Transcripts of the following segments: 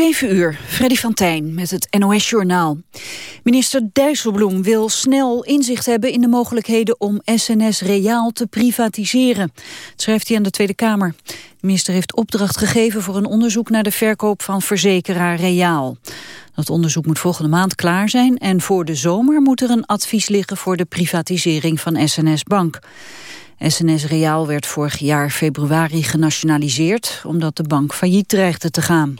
7 uur, Freddy van Tijn met het NOS-journaal. Minister Dijsselbloem wil snel inzicht hebben in de mogelijkheden om SNS Reaal te privatiseren. Dat schrijft hij aan de Tweede Kamer. De minister heeft opdracht gegeven voor een onderzoek naar de verkoop van verzekeraar Reaal. Dat onderzoek moet volgende maand klaar zijn en voor de zomer moet er een advies liggen voor de privatisering van SNS Bank. SNS Reaal werd vorig jaar februari genationaliseerd omdat de bank failliet dreigde te gaan.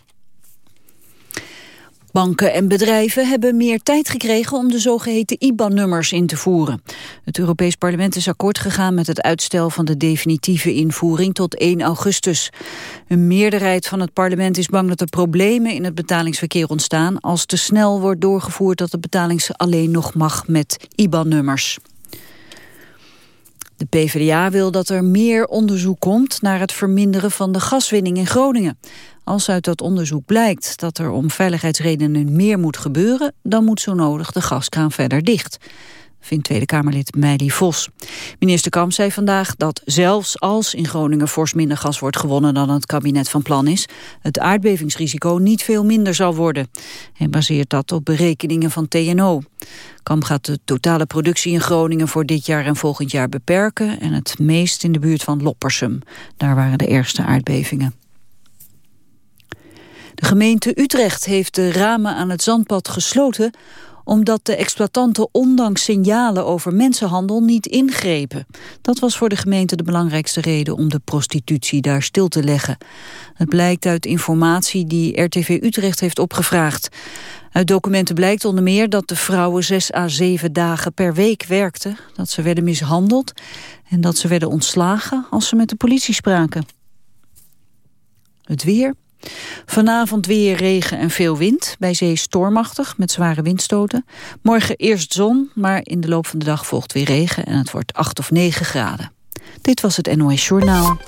Banken en bedrijven hebben meer tijd gekregen om de zogeheten IBAN-nummers in te voeren. Het Europees Parlement is akkoord gegaan met het uitstel van de definitieve invoering tot 1 augustus. Een meerderheid van het parlement is bang dat er problemen in het betalingsverkeer ontstaan als te snel wordt doorgevoerd dat de betaling alleen nog mag met IBAN-nummers. De PvdA wil dat er meer onderzoek komt naar het verminderen van de gaswinning in Groningen. Als uit dat onderzoek blijkt dat er om veiligheidsredenen meer moet gebeuren... dan moet zo nodig de gaskraan verder dicht vindt Tweede Kamerlid Meili Vos. Minister Kamp zei vandaag dat zelfs als in Groningen fors minder gas wordt gewonnen dan het kabinet van plan is, het aardbevingsrisico niet veel minder zal worden. Hij baseert dat op berekeningen van TNO. Kamp gaat de totale productie in Groningen voor dit jaar en volgend jaar beperken en het meest in de buurt van Loppersum. Daar waren de ergste aardbevingen. De gemeente Utrecht heeft de ramen aan het zandpad gesloten omdat de exploitanten ondanks signalen over mensenhandel niet ingrepen. Dat was voor de gemeente de belangrijkste reden om de prostitutie daar stil te leggen. Het blijkt uit informatie die RTV Utrecht heeft opgevraagd. Uit documenten blijkt onder meer dat de vrouwen zes à zeven dagen per week werkten, dat ze werden mishandeld en dat ze werden ontslagen als ze met de politie spraken. Het weer. Vanavond weer regen en veel wind. Bij zee stormachtig met zware windstoten. Morgen eerst zon, maar in de loop van de dag volgt weer regen... en het wordt 8 of 9 graden. Dit was het NOS Journaal.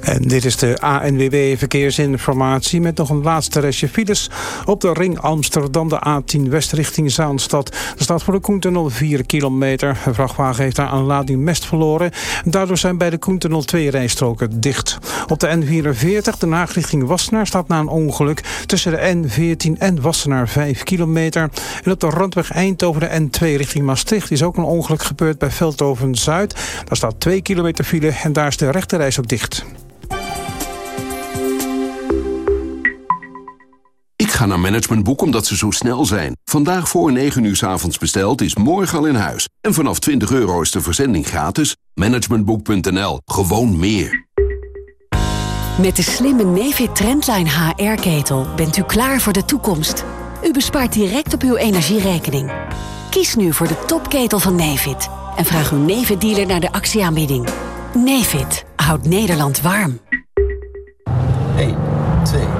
En dit is de ANWB Verkeersinformatie met nog een laatste restje files. Op de ring Amsterdam, de A10 West richting Zaanstad. Er staat voor de Koentunnel 4 kilometer. Een vrachtwagen heeft daar een lading mest verloren. Daardoor zijn bij de Koentunnel twee rijstroken dicht. Op de N44, de Haag richting Wassenaar, staat na een ongeluk... tussen de N14 en Wassenaar 5 kilometer. En op de randweg Eindhoven, de N2 richting Maastricht... is ook een ongeluk gebeurd bij Veldhoven-Zuid. Daar staat 2 kilometer file en daar is de rechterreis ook dicht. Ga naar Managementboek omdat ze zo snel zijn. Vandaag voor 9 uur s avonds besteld is morgen al in huis. En vanaf 20 euro is de verzending gratis. Managementboek.nl. Gewoon meer. Met de slimme Nefit Trendline HR-ketel bent u klaar voor de toekomst. U bespaart direct op uw energierekening. Kies nu voor de topketel van Nefit. En vraag uw Nefit-dealer naar de actieaanbieding. Nefit houdt Nederland warm. 1, 2,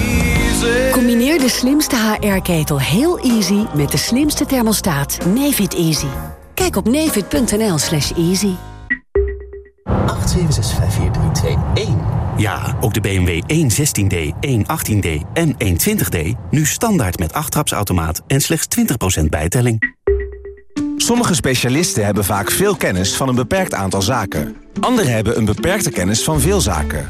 Combineer de slimste HR-ketel heel easy met de slimste thermostaat Nefit Easy. Kijk op nefit.nl slash easy. 8765431. Ja, ook de BMW 116D, 118D en 120D nu standaard met 8 trapsautomaat en slechts 20% bijtelling. Sommige specialisten hebben vaak veel kennis van een beperkt aantal zaken. Anderen hebben een beperkte kennis van veel zaken.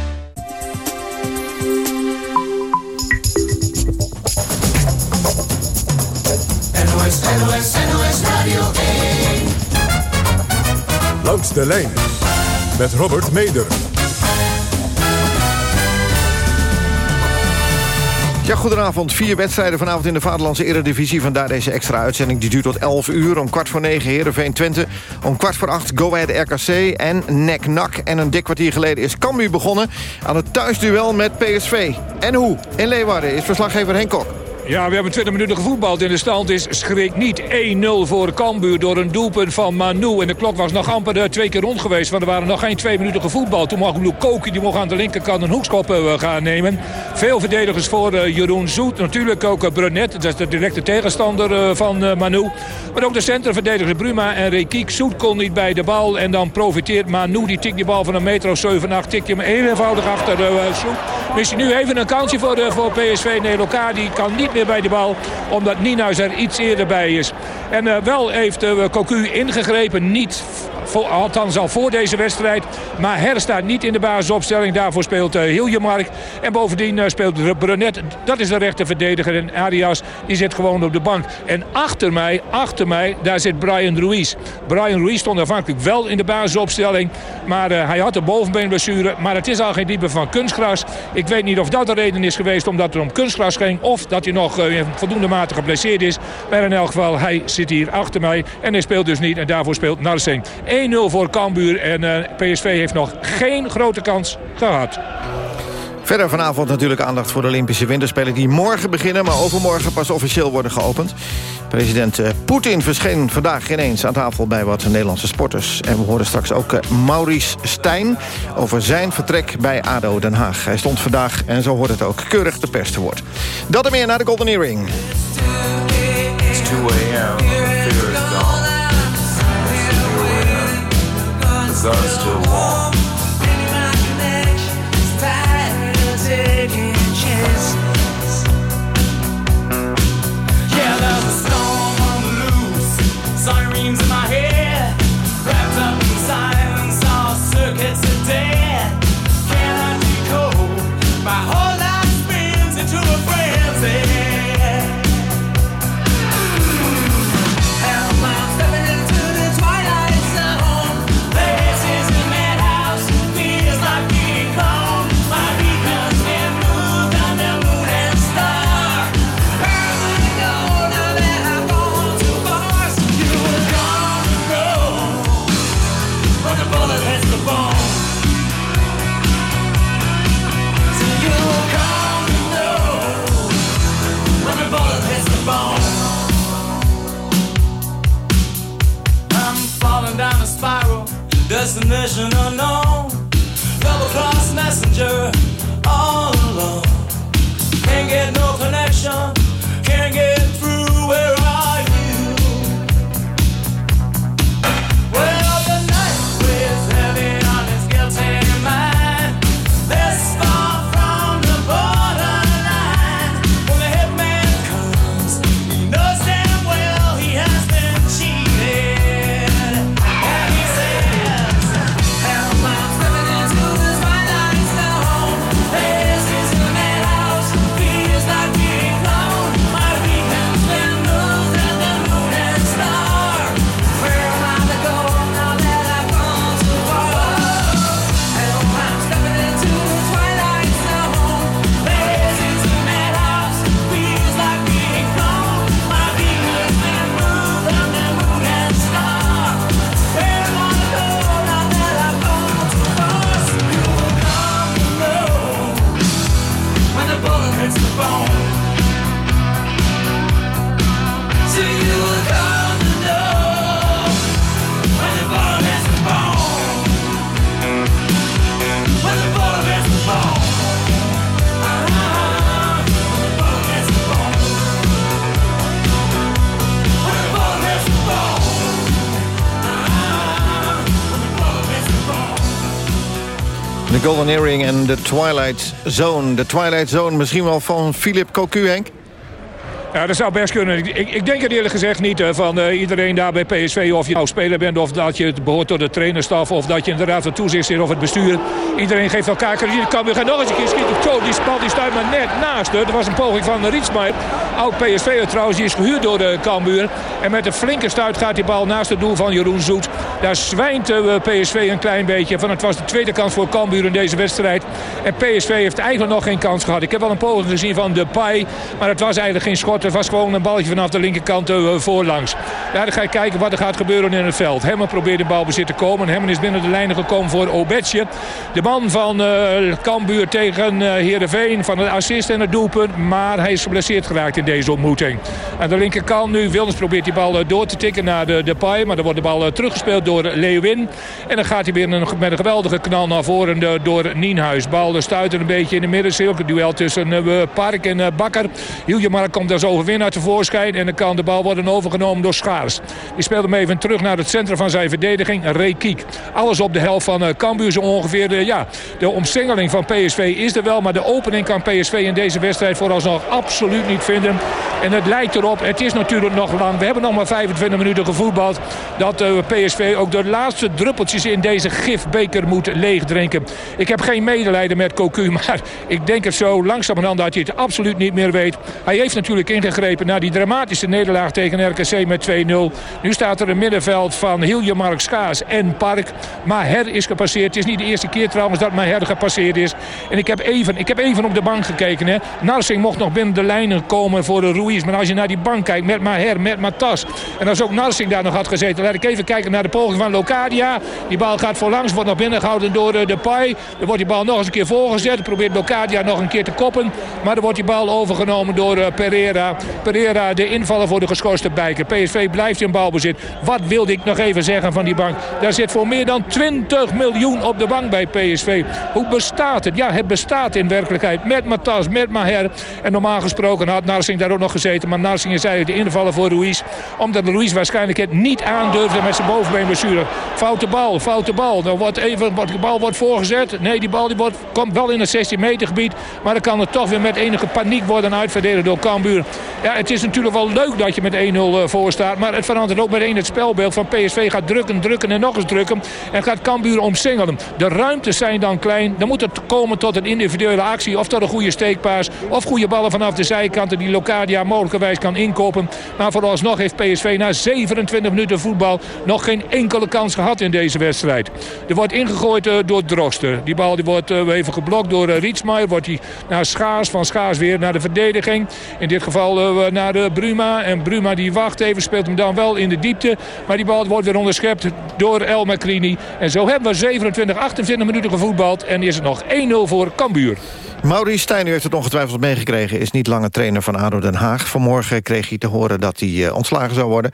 Langs de lijn met Robert Meder. Ja, goedenavond. Vier wedstrijden vanavond in de Vaderlandse Eredivisie. Vandaar deze extra uitzending. Die duurt tot 11 uur. Om kwart voor negen Heerenveen Twente. Om kwart voor acht Go Ahead RKC en Nek Nak. En een dik kwartier geleden is Cambuur begonnen... aan het thuisduel met PSV. En hoe? In Leeuwarden is verslaggever Henk Kok. Ja, we hebben 20 minuten gevoetbald en de stand is schrik niet 1-0 voor Cambuur door een doelpunt van Manu. En de klok was nog amper uh, twee keer rond geweest, want er waren nog geen twee minuten gevoetbald. Toen mocht Koki, die mocht aan de linkerkant een hoekschop uh, gaan nemen. Veel verdedigers voor uh, Jeroen Zoet. Natuurlijk ook Brunet, dat is de directe tegenstander van Manu. Maar ook de centrumverdedigers Bruma en Rekiek. Zoet kon niet bij de bal en dan profiteert Manu. Die tikt die bal van een meter of 7, 8, tikt hem eenvoudig achter Zoet. Misschien nu even een kansje voor, voor PSV. Nee, die kan niet meer bij de bal. Omdat Nienhuis er iets eerder bij is. En uh, wel heeft uh, Cocu ingegrepen. Niet althans al voor deze wedstrijd. Maar Her staat niet in de basisopstelling. Daarvoor speelt uh, Hiljemark. En bovendien uh, speelt Brunet. Dat is de rechter verdediger. En Arias die zit gewoon op de bank. En achter mij, achter mij, daar zit Brian Ruiz. Brian Ruiz stond aanvankelijk wel in de basisopstelling. Maar uh, hij had een bovenbeenblessure. Maar het is al geen diepe van kunstgras. Ik weet niet of dat de reden is geweest omdat het om kunstgras ging. Of dat hij nog voldoende mate geblesseerd is. Maar in elk geval, hij zit hier achter mij. En hij speelt dus niet. En daarvoor speelt Narsing. 1-0 voor Cambuur. En uh, PSV heeft nog geen grote kans gehad. Verder vanavond natuurlijk aandacht voor de Olympische Winterspelen... die morgen beginnen, maar overmorgen pas officieel worden geopend. President uh, Poetin verscheen vandaag ineens aan tafel bij wat Nederlandse sporters. En we horen straks ook uh, Maurice Stijn over zijn vertrek bij ADO Den Haag. Hij stond vandaag, en zo hoort het ook, keurig de pers te woord. Dat en meer naar de Golden Earring. It's 2 The Golden Earring en de Twilight Zone. De Twilight Zone misschien wel van Philip Cocu, Henk? Ja, dat zou best kunnen. Ik, ik, denk het eerlijk gezegd niet eh, van eh, iedereen daar bij PSV. Of je nou speler bent of dat je het behoort tot de trainerstaf. Of dat je in de raad van toezicht zit of het bestuur. Iedereen geeft elkaar krediet. Kan weer gaan nog eens een keer schieten. Die bal die stuit maar net naast. Er was een poging van Rietsmaier. Oud PSV trouwens. Die is gehuurd door de Cambuur. En met een flinke stuit gaat die bal naast het doel van Jeroen Zoet. Daar zwijnt eh, PSV een klein beetje. Van het was de tweede kans voor Cambuur in deze wedstrijd. En PSV heeft eigenlijk nog geen kans gehad. Ik heb wel een poging gezien van Depay. Maar het was eigenlijk geen schot. Het was gewoon een balletje vanaf de linkerkant uh, voorlangs. Ja, dan ga je kijken wat er gaat gebeuren in het veld. Hemmen probeert de balbezit te komen. Hemmen is binnen de lijnen gekomen voor Obetje. De man van uh, Cambuur tegen uh, Heerenveen. Van de assist en het doelpunt. Maar hij is geblesseerd geraakt in deze ontmoeting. Aan de linkerkant nu. Wilders probeert die bal door te tikken naar de Depay. Maar dan wordt de bal teruggespeeld door Leeuwin. En dan gaat hij weer met een geweldige knal naar voren door Nienhuis. Bal stuit een beetje in de middencirkel. Duel tussen Park en Bakker. Hiljemark komt overwinnaar tevoorschijn. En dan kan de bal worden overgenomen door Schaars. Die speelt hem even terug naar het centrum van zijn verdediging. Rekiek. Alles op de helft van uh, Cambuur zo ongeveer. De, ja, de omsingeling van PSV is er wel. Maar de opening kan PSV in deze wedstrijd vooralsnog absoluut niet vinden. En het lijkt erop. Het is natuurlijk nog lang. We hebben nog maar 25 minuten gevoetbald. Dat uh, PSV ook de laatste druppeltjes in deze gifbeker moet leegdrinken. Ik heb geen medelijden met Cocu. Maar ik denk het zo langzamerhand dat hij het absoluut niet meer weet. Hij heeft natuurlijk ingegrepen naar die dramatische nederlaag tegen RKC met 2-0. Nu staat er een middenveld van Hiljemark, Skaas en Park. Maher is gepasseerd. Het is niet de eerste keer trouwens dat Maher gepasseerd is. En ik heb even, ik heb even op de bank gekeken. Hè. Narsing mocht nog binnen de lijnen komen voor de Ruiz. Maar als je naar die bank kijkt met Maher, met Matas. En als ook Narsing daar nog had gezeten. Laat ik even kijken naar de poging van Locadia. Die bal gaat voorlangs, wordt nog binnengehouden door de Pai. Dan wordt die bal nog eens een keer voorgezet. Probeert Locadia nog een keer te koppen. Maar dan wordt die bal overgenomen door Pereira. Pereira, de invaller voor de geschorste bijker. PSV blijft in balbezit. Wat wilde ik nog even zeggen van die bank? Daar zit voor meer dan 20 miljoen op de bank bij PSV. Hoe bestaat het? Ja, het bestaat in werkelijkheid. Met Matas, met Maher. En normaal gesproken had Narsing daar ook nog gezeten. Maar Narsing is eigenlijk de invaller voor Ruiz. Omdat Ruiz waarschijnlijk het niet aandurfde met zijn bovenbeenblessure. Foute bal, foute bal. Dan wordt even, de bal wordt voorgezet. Nee, die bal die wordt, komt wel in het 16 meter gebied. Maar dan kan het toch weer met enige paniek worden uitverdedigd door Cambuur. Ja, het is natuurlijk wel leuk dat je met 1-0 voor staat. Maar het verandert ook meteen het spelbeeld van PSV. Gaat drukken, drukken en nog eens drukken. En gaat Cambuur omsingelen. De ruimtes zijn dan klein. Dan moet het komen tot een individuele actie. Of tot een goede steekpaas. Of goede ballen vanaf de zijkanten die Locadia mogelijkerwijs kan inkopen. Maar vooralsnog heeft PSV na 27 minuten voetbal nog geen enkele kans gehad in deze wedstrijd. Er wordt ingegooid uh, door Drosten. Die bal die wordt uh, even geblokt door Rietsmaier. Wordt hij naar Schaars. Van Schaars weer naar de verdediging. In dit geval naar de Bruma. En Bruma die wacht even. Speelt hem dan wel in de diepte. Maar die bal wordt weer onderschept door El Macrini. En zo hebben we 27, 28 minuten gevoetbald. En is het nog 1-0 voor Cambuur. Maurice Stijn, u heeft het ongetwijfeld meegekregen... is niet langer trainer van ADO Den Haag. Vanmorgen kreeg hij te horen dat hij uh, ontslagen zou worden.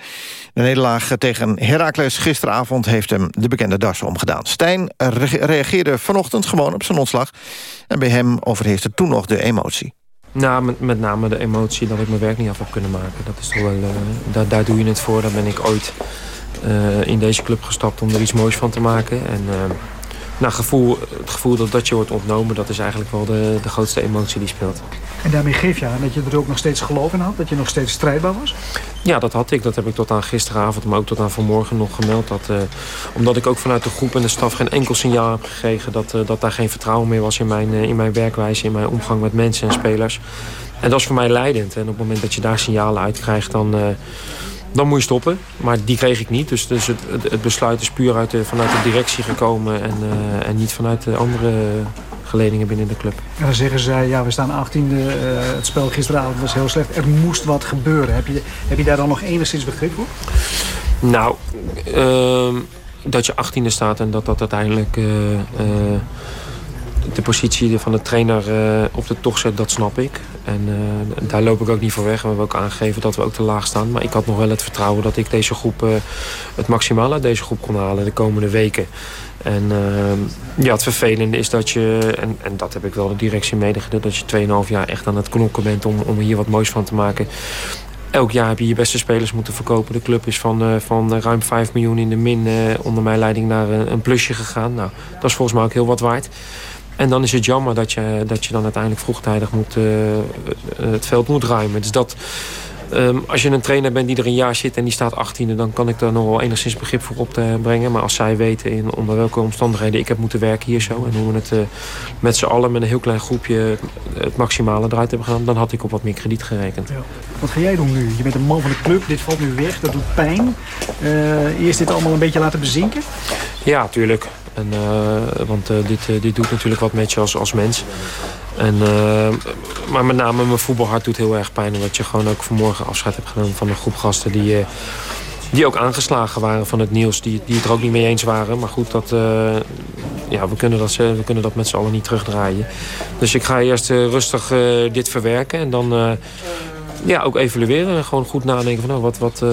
De nederlaag tegen Heracles gisteravond heeft hem de bekende das omgedaan. Stijn re reageerde vanochtend gewoon op zijn ontslag. En bij hem overheerste toen nog de emotie. Nou, met, name de emotie dat ik mijn werk niet af heb kunnen maken. Dat is toch wel, uh, daar, daar doe je het voor. Daar ben ik ooit uh, in deze club gestapt om er iets moois van te maken. En nou, gevoel, het gevoel dat dat je wordt ontnomen, dat is eigenlijk wel de, de grootste emotie die speelt. En daarmee geef je aan dat je er ook nog steeds geloof in had? Dat je nog steeds strijdbaar was? Ja, dat had ik. Dat heb ik tot aan gisteravond, maar ook tot aan vanmorgen nog gemeld. Dat, uh, omdat ik ook vanuit de groep en de staf geen enkel signaal heb gekregen... dat, uh, dat daar geen vertrouwen meer was in mijn, uh, in mijn werkwijze, in mijn omgang met mensen en spelers. En dat is voor mij leidend. En op het moment dat je daar signalen uit krijgt, dan dan moet je stoppen. Maar die kreeg ik niet. Dus, dus het, het, besluit is puur uit vanuit de directie gekomen... en, en niet vanuit de andere geledingen binnen de club. En dan zeggen zij, ja, we staan 18e. Uh, het spel gisteravond was heel slecht. Er moest wat gebeuren. Heb je, heb je daar dan nog enigszins begrip voor? Nou, uh, dat je 18e staat en dat dat uiteindelijk... Uh, de positie van de trainer uh, op de tocht zet, dat snap ik. En uh, daar loop ik ook niet voor weg. We hebben ook aangegeven dat we ook te laag staan. Maar ik had nog wel het vertrouwen dat ik deze groep uh, het maximale uit deze groep kon halen de komende weken. En ja, het vervelende is dat je, en, en dat heb ik wel de directie medegedeeld... dat je 2,5 jaar echt aan het knokken bent om, om hier wat moois van te maken. Elk jaar heb je je beste spelers moeten verkopen. De club is van, van ruim 5 miljoen in de min onder mijn leiding naar een plusje gegaan. Nou, dat is volgens mij ook heel wat waard. En dan is het jammer dat je, dat je dan uiteindelijk vroegtijdig moet, eh, het veld moet ruimen. Dus dat, ehm, als je een trainer bent die er een jaar zit en die staat 18e... dan kan ik daar nog wel enigszins begrip voor op te brengen. Maar als zij weten in, onder welke omstandigheden ik heb moeten werken hier zo... en hoe we het eh, met z'n allen met een heel klein groepje het maximale eruit hebben gedaan... dan had ik op wat meer krediet gerekend. Ja. Wat ga jij doen nu? Je bent een man van de club, dit valt nu weg, dat doet pijn. Eh, eerst dit allemaal een beetje laten bezinken? Ja, tuurlijk. En, eh, want eh, dit, eh, dit doet natuurlijk wat met je als, als mens. En, maar met name mijn voetbalhart doet heel erg pijn. Omdat je gewoon ook vanmorgen afscheid hebt genomen van een groep gasten die, die ook aangeslagen waren van het nieuws. Die, die het er ook niet mee eens waren. Maar goed, dat, ja, we, kunnen dat, we kunnen dat met z'n allen niet terugdraaien. Dus ik ga eerst rustig dit verwerken. En dan ja, ook evalueren. Gewoon goed nadenken van nou, wat, wat, eh,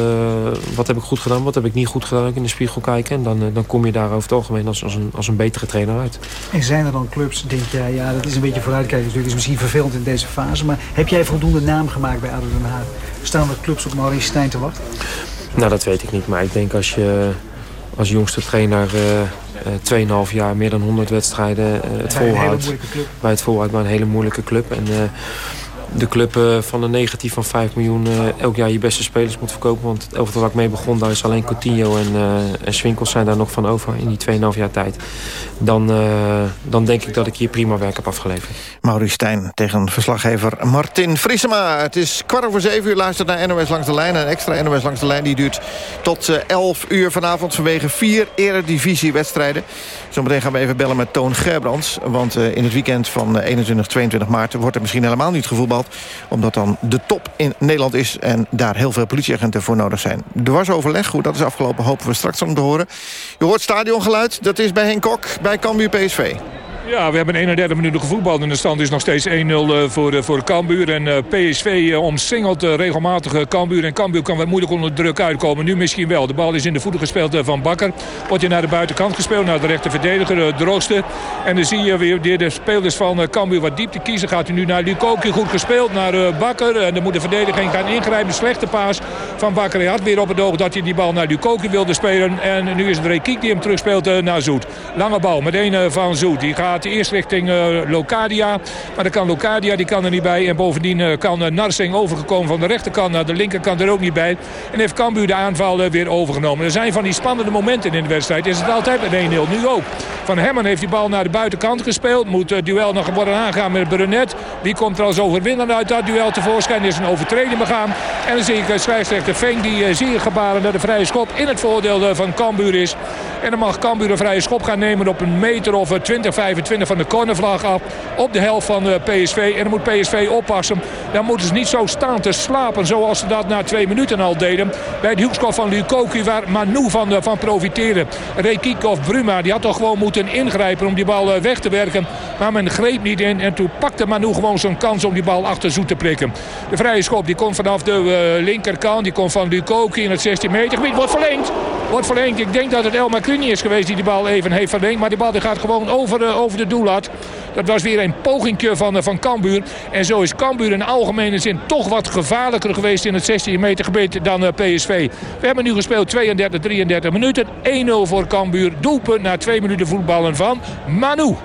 wat heb ik goed gedaan, wat heb ik niet goed gedaan. Ook in de spiegel kijken. En dan, eh, dan kom je daar over het algemeen als, als, een, als een betere trainer uit. En zijn er dan clubs, denk jij, ja, dat is een beetje vooruitkijken natuurlijk, is misschien vervelend in deze fase, maar heb jij voldoende naam gemaakt bij ADO Den Haag? Staan er clubs op Maurice Stijn te wachten? Nou, dat weet ik niet. Maar ik denk als je als jongste trainer eh, eh, 2,5 jaar, meer dan 100 wedstrijden eh, het Bij volhoudt. Bij het volhoudt bij een hele moeilijke club. En de club eh, van een negatief van 5 miljoen eh, elk jaar je beste spelers moet verkopen. Want het elftal waar ik mee begon, daar is alleen Coutinho en, eh en Swinkels zijn daar nog van over in die 2,5 jaar tijd. Dan, dan denk ik dat ik hier prima werk heb afgeleverd. Maurice Stijn tegen verslaggever Martin Vriesema. Het is kwart over zeven uur. Luistert naar NOS Langs de Lijn. Een extra NOS Langs de Lijn die duurt tot eh, 11 uur vanavond... vanwege vier eredivisiewedstrijden. Zometeen gaan we even bellen met Toon Gerbrands. Want in het weekend van eh, 21, 22 maart wordt er misschien helemaal niet gevoetbald. Omdat dan de top in Nederland is... en daar heel veel politieagenten voor nodig zijn. Er was overleg. Hoe dat is afgelopen hopen we straks om te horen. Je hoort stadiongeluid. Dat is bij Henk Kok, bij Cambuur PSV. Ja, we hebben 31 minuten gevoetbald en de stand is nog steeds 1-0 eh, voor, eh, voor Cambuur. En eh, PSV omsingelt regelmatig Cambuur. En Cambuur kan wat moeilijk onder druk uitkomen. Nu misschien wel. De bal is in de voeten gespeeld van Bakker. Wordt hij naar de buitenkant gespeeld, naar de rechter verdediger eh, Droosten. En dan zie je weer de, spelers van Cambuur wat diepte kiezen. Gaat hij nu naar Lukoki, goed gespeeld, naar Bakker. En dan moet de verdediging gaan ingrijpen. Slechte paas van Bakker. Hij had weer op het oog dat hij die bal naar Lukoki wilde spelen. En nu is het Rekiek die hem terugspeelt naar Zoet. Lange bal meteen van Zoet. Die gaat eerst richting eh, Locadia. Maar dan kan Locadia, die kan er niet bij. En bovendien eh, kan eh, Narsing overgekomen van de rechterkant naar de linkerkant er ook niet bij. En heeft Cambuur de aanval weer overgenomen. Er zijn van die spannende momenten in de wedstrijd. Is het altijd met 1-0. Nu ook. Van Hemmen heeft die bal naar de buitenkant gespeeld. Moet het duel nog worden aangaan met Brunet. Wie komt er als overwinnaar uit dat duel tevoorschijn? Is een overtreding begaan. En dan zie ik scheidsrechter Feng die zie je gebaren dat de vrije schop in het voordeel van Cambuur is. En dan mag Cambuur een vrije schop gaan nemen op een meter of eh, 20, 25 van de cornervlag af. Op de helft van eh, PSV. En dan moet PSV oppassen. Dan moeten ze niet zo staan te slapen zoals ze dat na twee minuten al deden. Bij het hoekschop van Lukoki waar Manu van, eh, van profiteerde. Rekiek of Bruma die had toch gewoon moeten ingrijpen om die bal eh, weg te werken. Maar men greep niet in. En toen pakte Manu gewoon zijn kans om die bal achter Zoet te prikken. De vrije schop die komt vanaf de linkerkant. Die komt van Lukoki in het 16 meter gebied. Wordt verlengd. Wordt. Ik denk dat het Elma Cruni is geweest die de bal even heeft verlengd. Maar die bal die gaat gewoon over, eh, over de doellat. Dat was weer een pogingje van, eh, van Cambuur. En zo is Cambuur in algemene zin toch wat gevaarlijker geweest in het 16 meter gebied dan eh, PSV. We hebben nu gespeeld 32, 33 minuten. 1-0 voor Cambuur. Doelpunt na twee minuten voetballen van Manu.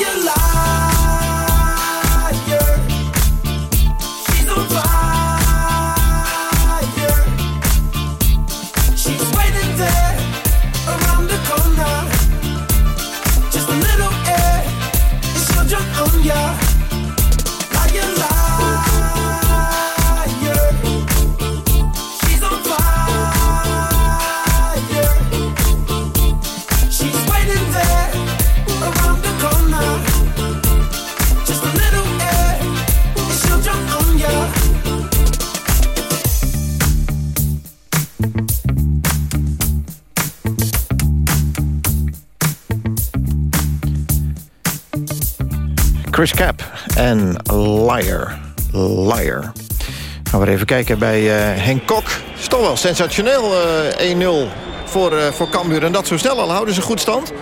your life. Cap en Liar. Liar. Gaan we even kijken bij uh, Henk Kok. is toch wel sensationeel, uh, 1-0 voor, uh, voor Cambuur. En dat zo snel al. Houden ze goed stand?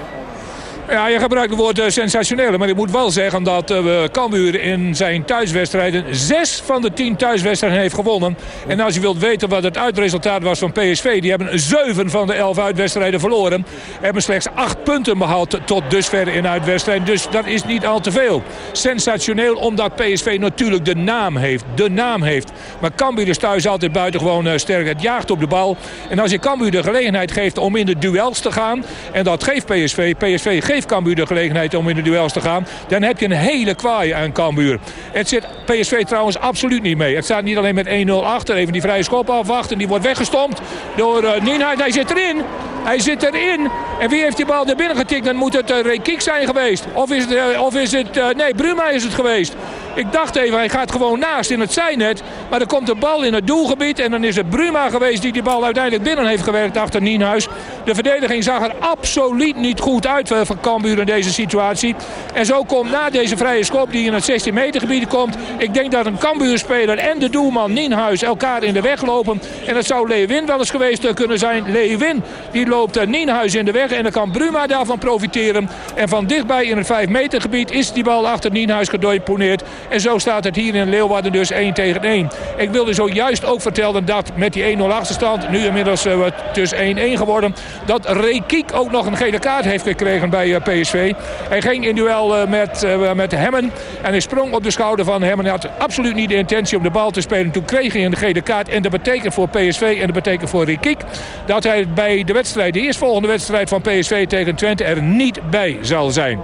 Ja, je gebruikt het woord uh, sensationeel. Maar ik moet wel zeggen dat uh, Cambuur in zijn thuiswedstrijden... zes van de tien thuiswedstrijden heeft gewonnen. En als je wilt weten wat het uitresultaat was van PSV... die hebben zeven van de elf uitwedstrijden verloren. Hebben slechts acht punten behaald tot dusver in uitwedstrijden. Dus dat is niet al te veel. Sensationeel omdat PSV natuurlijk de naam heeft. De naam heeft. Maar Cambuur is thuis altijd buitengewoon uh, sterk. Het jaagt op de bal. En als je Cambuur de gelegenheid geeft om in de duels te gaan... en dat geeft PSV. PSV geeft Cambuur de gelegenheid om in de duels te gaan... dan heb je een hele kwaai aan Cambuur. Het zit PSV trouwens absoluut niet mee. Het staat niet alleen met 1-0 achter. Even die vrije schop afwachten. Die wordt weggestompt door uh. Hij zit erin. Hij zit erin. En wie heeft die bal er binnen getikt? Dan moet het uh, Rekiek zijn geweest. Of is het... Uh, of is het uh, nee, Bruma is het geweest. Ik dacht even, hij gaat gewoon naast in het zijnet. Maar er komt de bal in het doelgebied. En dan is het Bruma geweest die die bal uiteindelijk binnen heeft gewerkt achter Nienhuis. De verdediging zag er absoluut niet goed uit van Cambuur in deze situatie. En zo komt na deze vrije schop die in het 16 meter gebied komt. Ik denk dat een Cambuur-speler en de doelman Nienhuis elkaar in de weg lopen. En dat zou Leeuwin wel eens geweest kunnen zijn. Leeuwin die loopt Nienhuis in de weg. En dan kan Bruma daarvan profiteren. En van dichtbij in het 5 meter gebied is die bal achter Nienhuis gedeponeerd. En zo staat het hier in Leeuwarden dus 1 tegen 1. Ik wilde zojuist ook vertellen dat met die 1-0 achterstand... nu inmiddels uh, dus 1-1 geworden... dat Rekiek ook nog een gele kaart heeft gekregen bij uh, PSV. Hij ging in duel met, met Hemmen. En hij sprong op de schouder van Hemmen. Hij had absoluut niet de intentie om de bal te spelen. Toen kreeg hij een gele kaart. En dat betekent voor PSV en dat betekent voor Rekiek... dat hij bij de wedstrijd, de eerstvolgende wedstrijd van PSV tegen Twente... er niet bij zal zijn.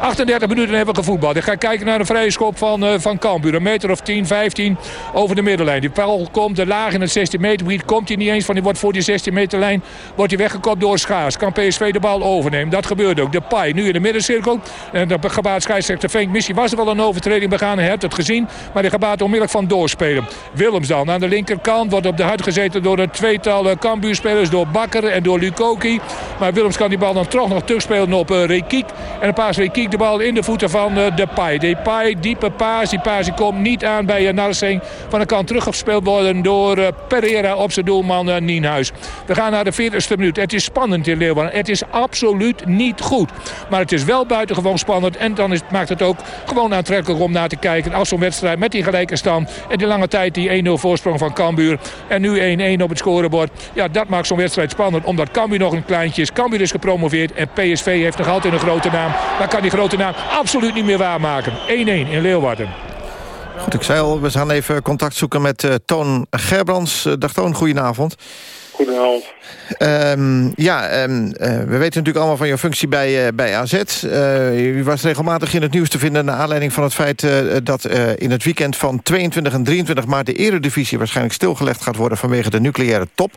38 minuten hebben we gevoetbald. Ik ga kijken naar een vrije schop van, uh, van Cambuur. Een meter of 10, 15 over de middenlijn. Die bal komt de laag in het 16 meter gebied. Komt hij niet eens van die wordt voor die 16 meter lijn. Wordt hij weggekopt door Schaars. Kan PSV de bal overnemen. Dat gebeurt ook. De Pai nu in de middencirkel. En de gebaat scheidsrechter Fenk. Missie was er wel een overtreding begaan. Hij hebt het gezien. Maar die gebaat onmiddellijk van doorspelen. Willems dan aan de linkerkant. Wordt op de huid gezeten door een tweetal Cambuur-spelers. Door Bakker en door Lukoki. Maar Willems kan die bal dan toch nog terugspelen op uh, Rekiek. En een paas Rekiek de bal in de voeten van uh, Depay. Depay, diepe paas. Die paas komt niet aan bij uh, Narsing. Van de kant teruggespeeld worden door uh, Pereira op zijn doelman Nienhuis. We gaan naar de 40ste minuut. Het is spannend in Leeuwarden. Het is absoluut niet goed. Maar het is wel buitengewoon spannend. En dan is, maakt het ook gewoon aantrekkelijk om naar te kijken. Als zo'n wedstrijd met die gelijke stand. En die lange tijd die 1-0 voorsprong van Cambuur. En nu 1-1 op het scorebord. Ja, dat maakt zo'n wedstrijd spannend. Omdat Cambuur nog een kleintje is. Cambuur is gepromoveerd. En PSV heeft nog altijd een grote naam. Maar kan die grote naam absoluut niet meer waarmaken. 1-1 in Leeuwarden. Goed, ik zei al, we gaan even contact zoeken met uh, Toon Gerbrands. Uh, dag Toon, goedenavond. Goedenavond. Um, ja, um, uh, we weten natuurlijk allemaal van je functie bij, uh, bij AZ. Uh, u was regelmatig in het nieuws te vinden... naar aanleiding van het feit dat in het weekend van 22 en 23 maart... de eredivisie waarschijnlijk stilgelegd gaat worden... vanwege de nucleaire top.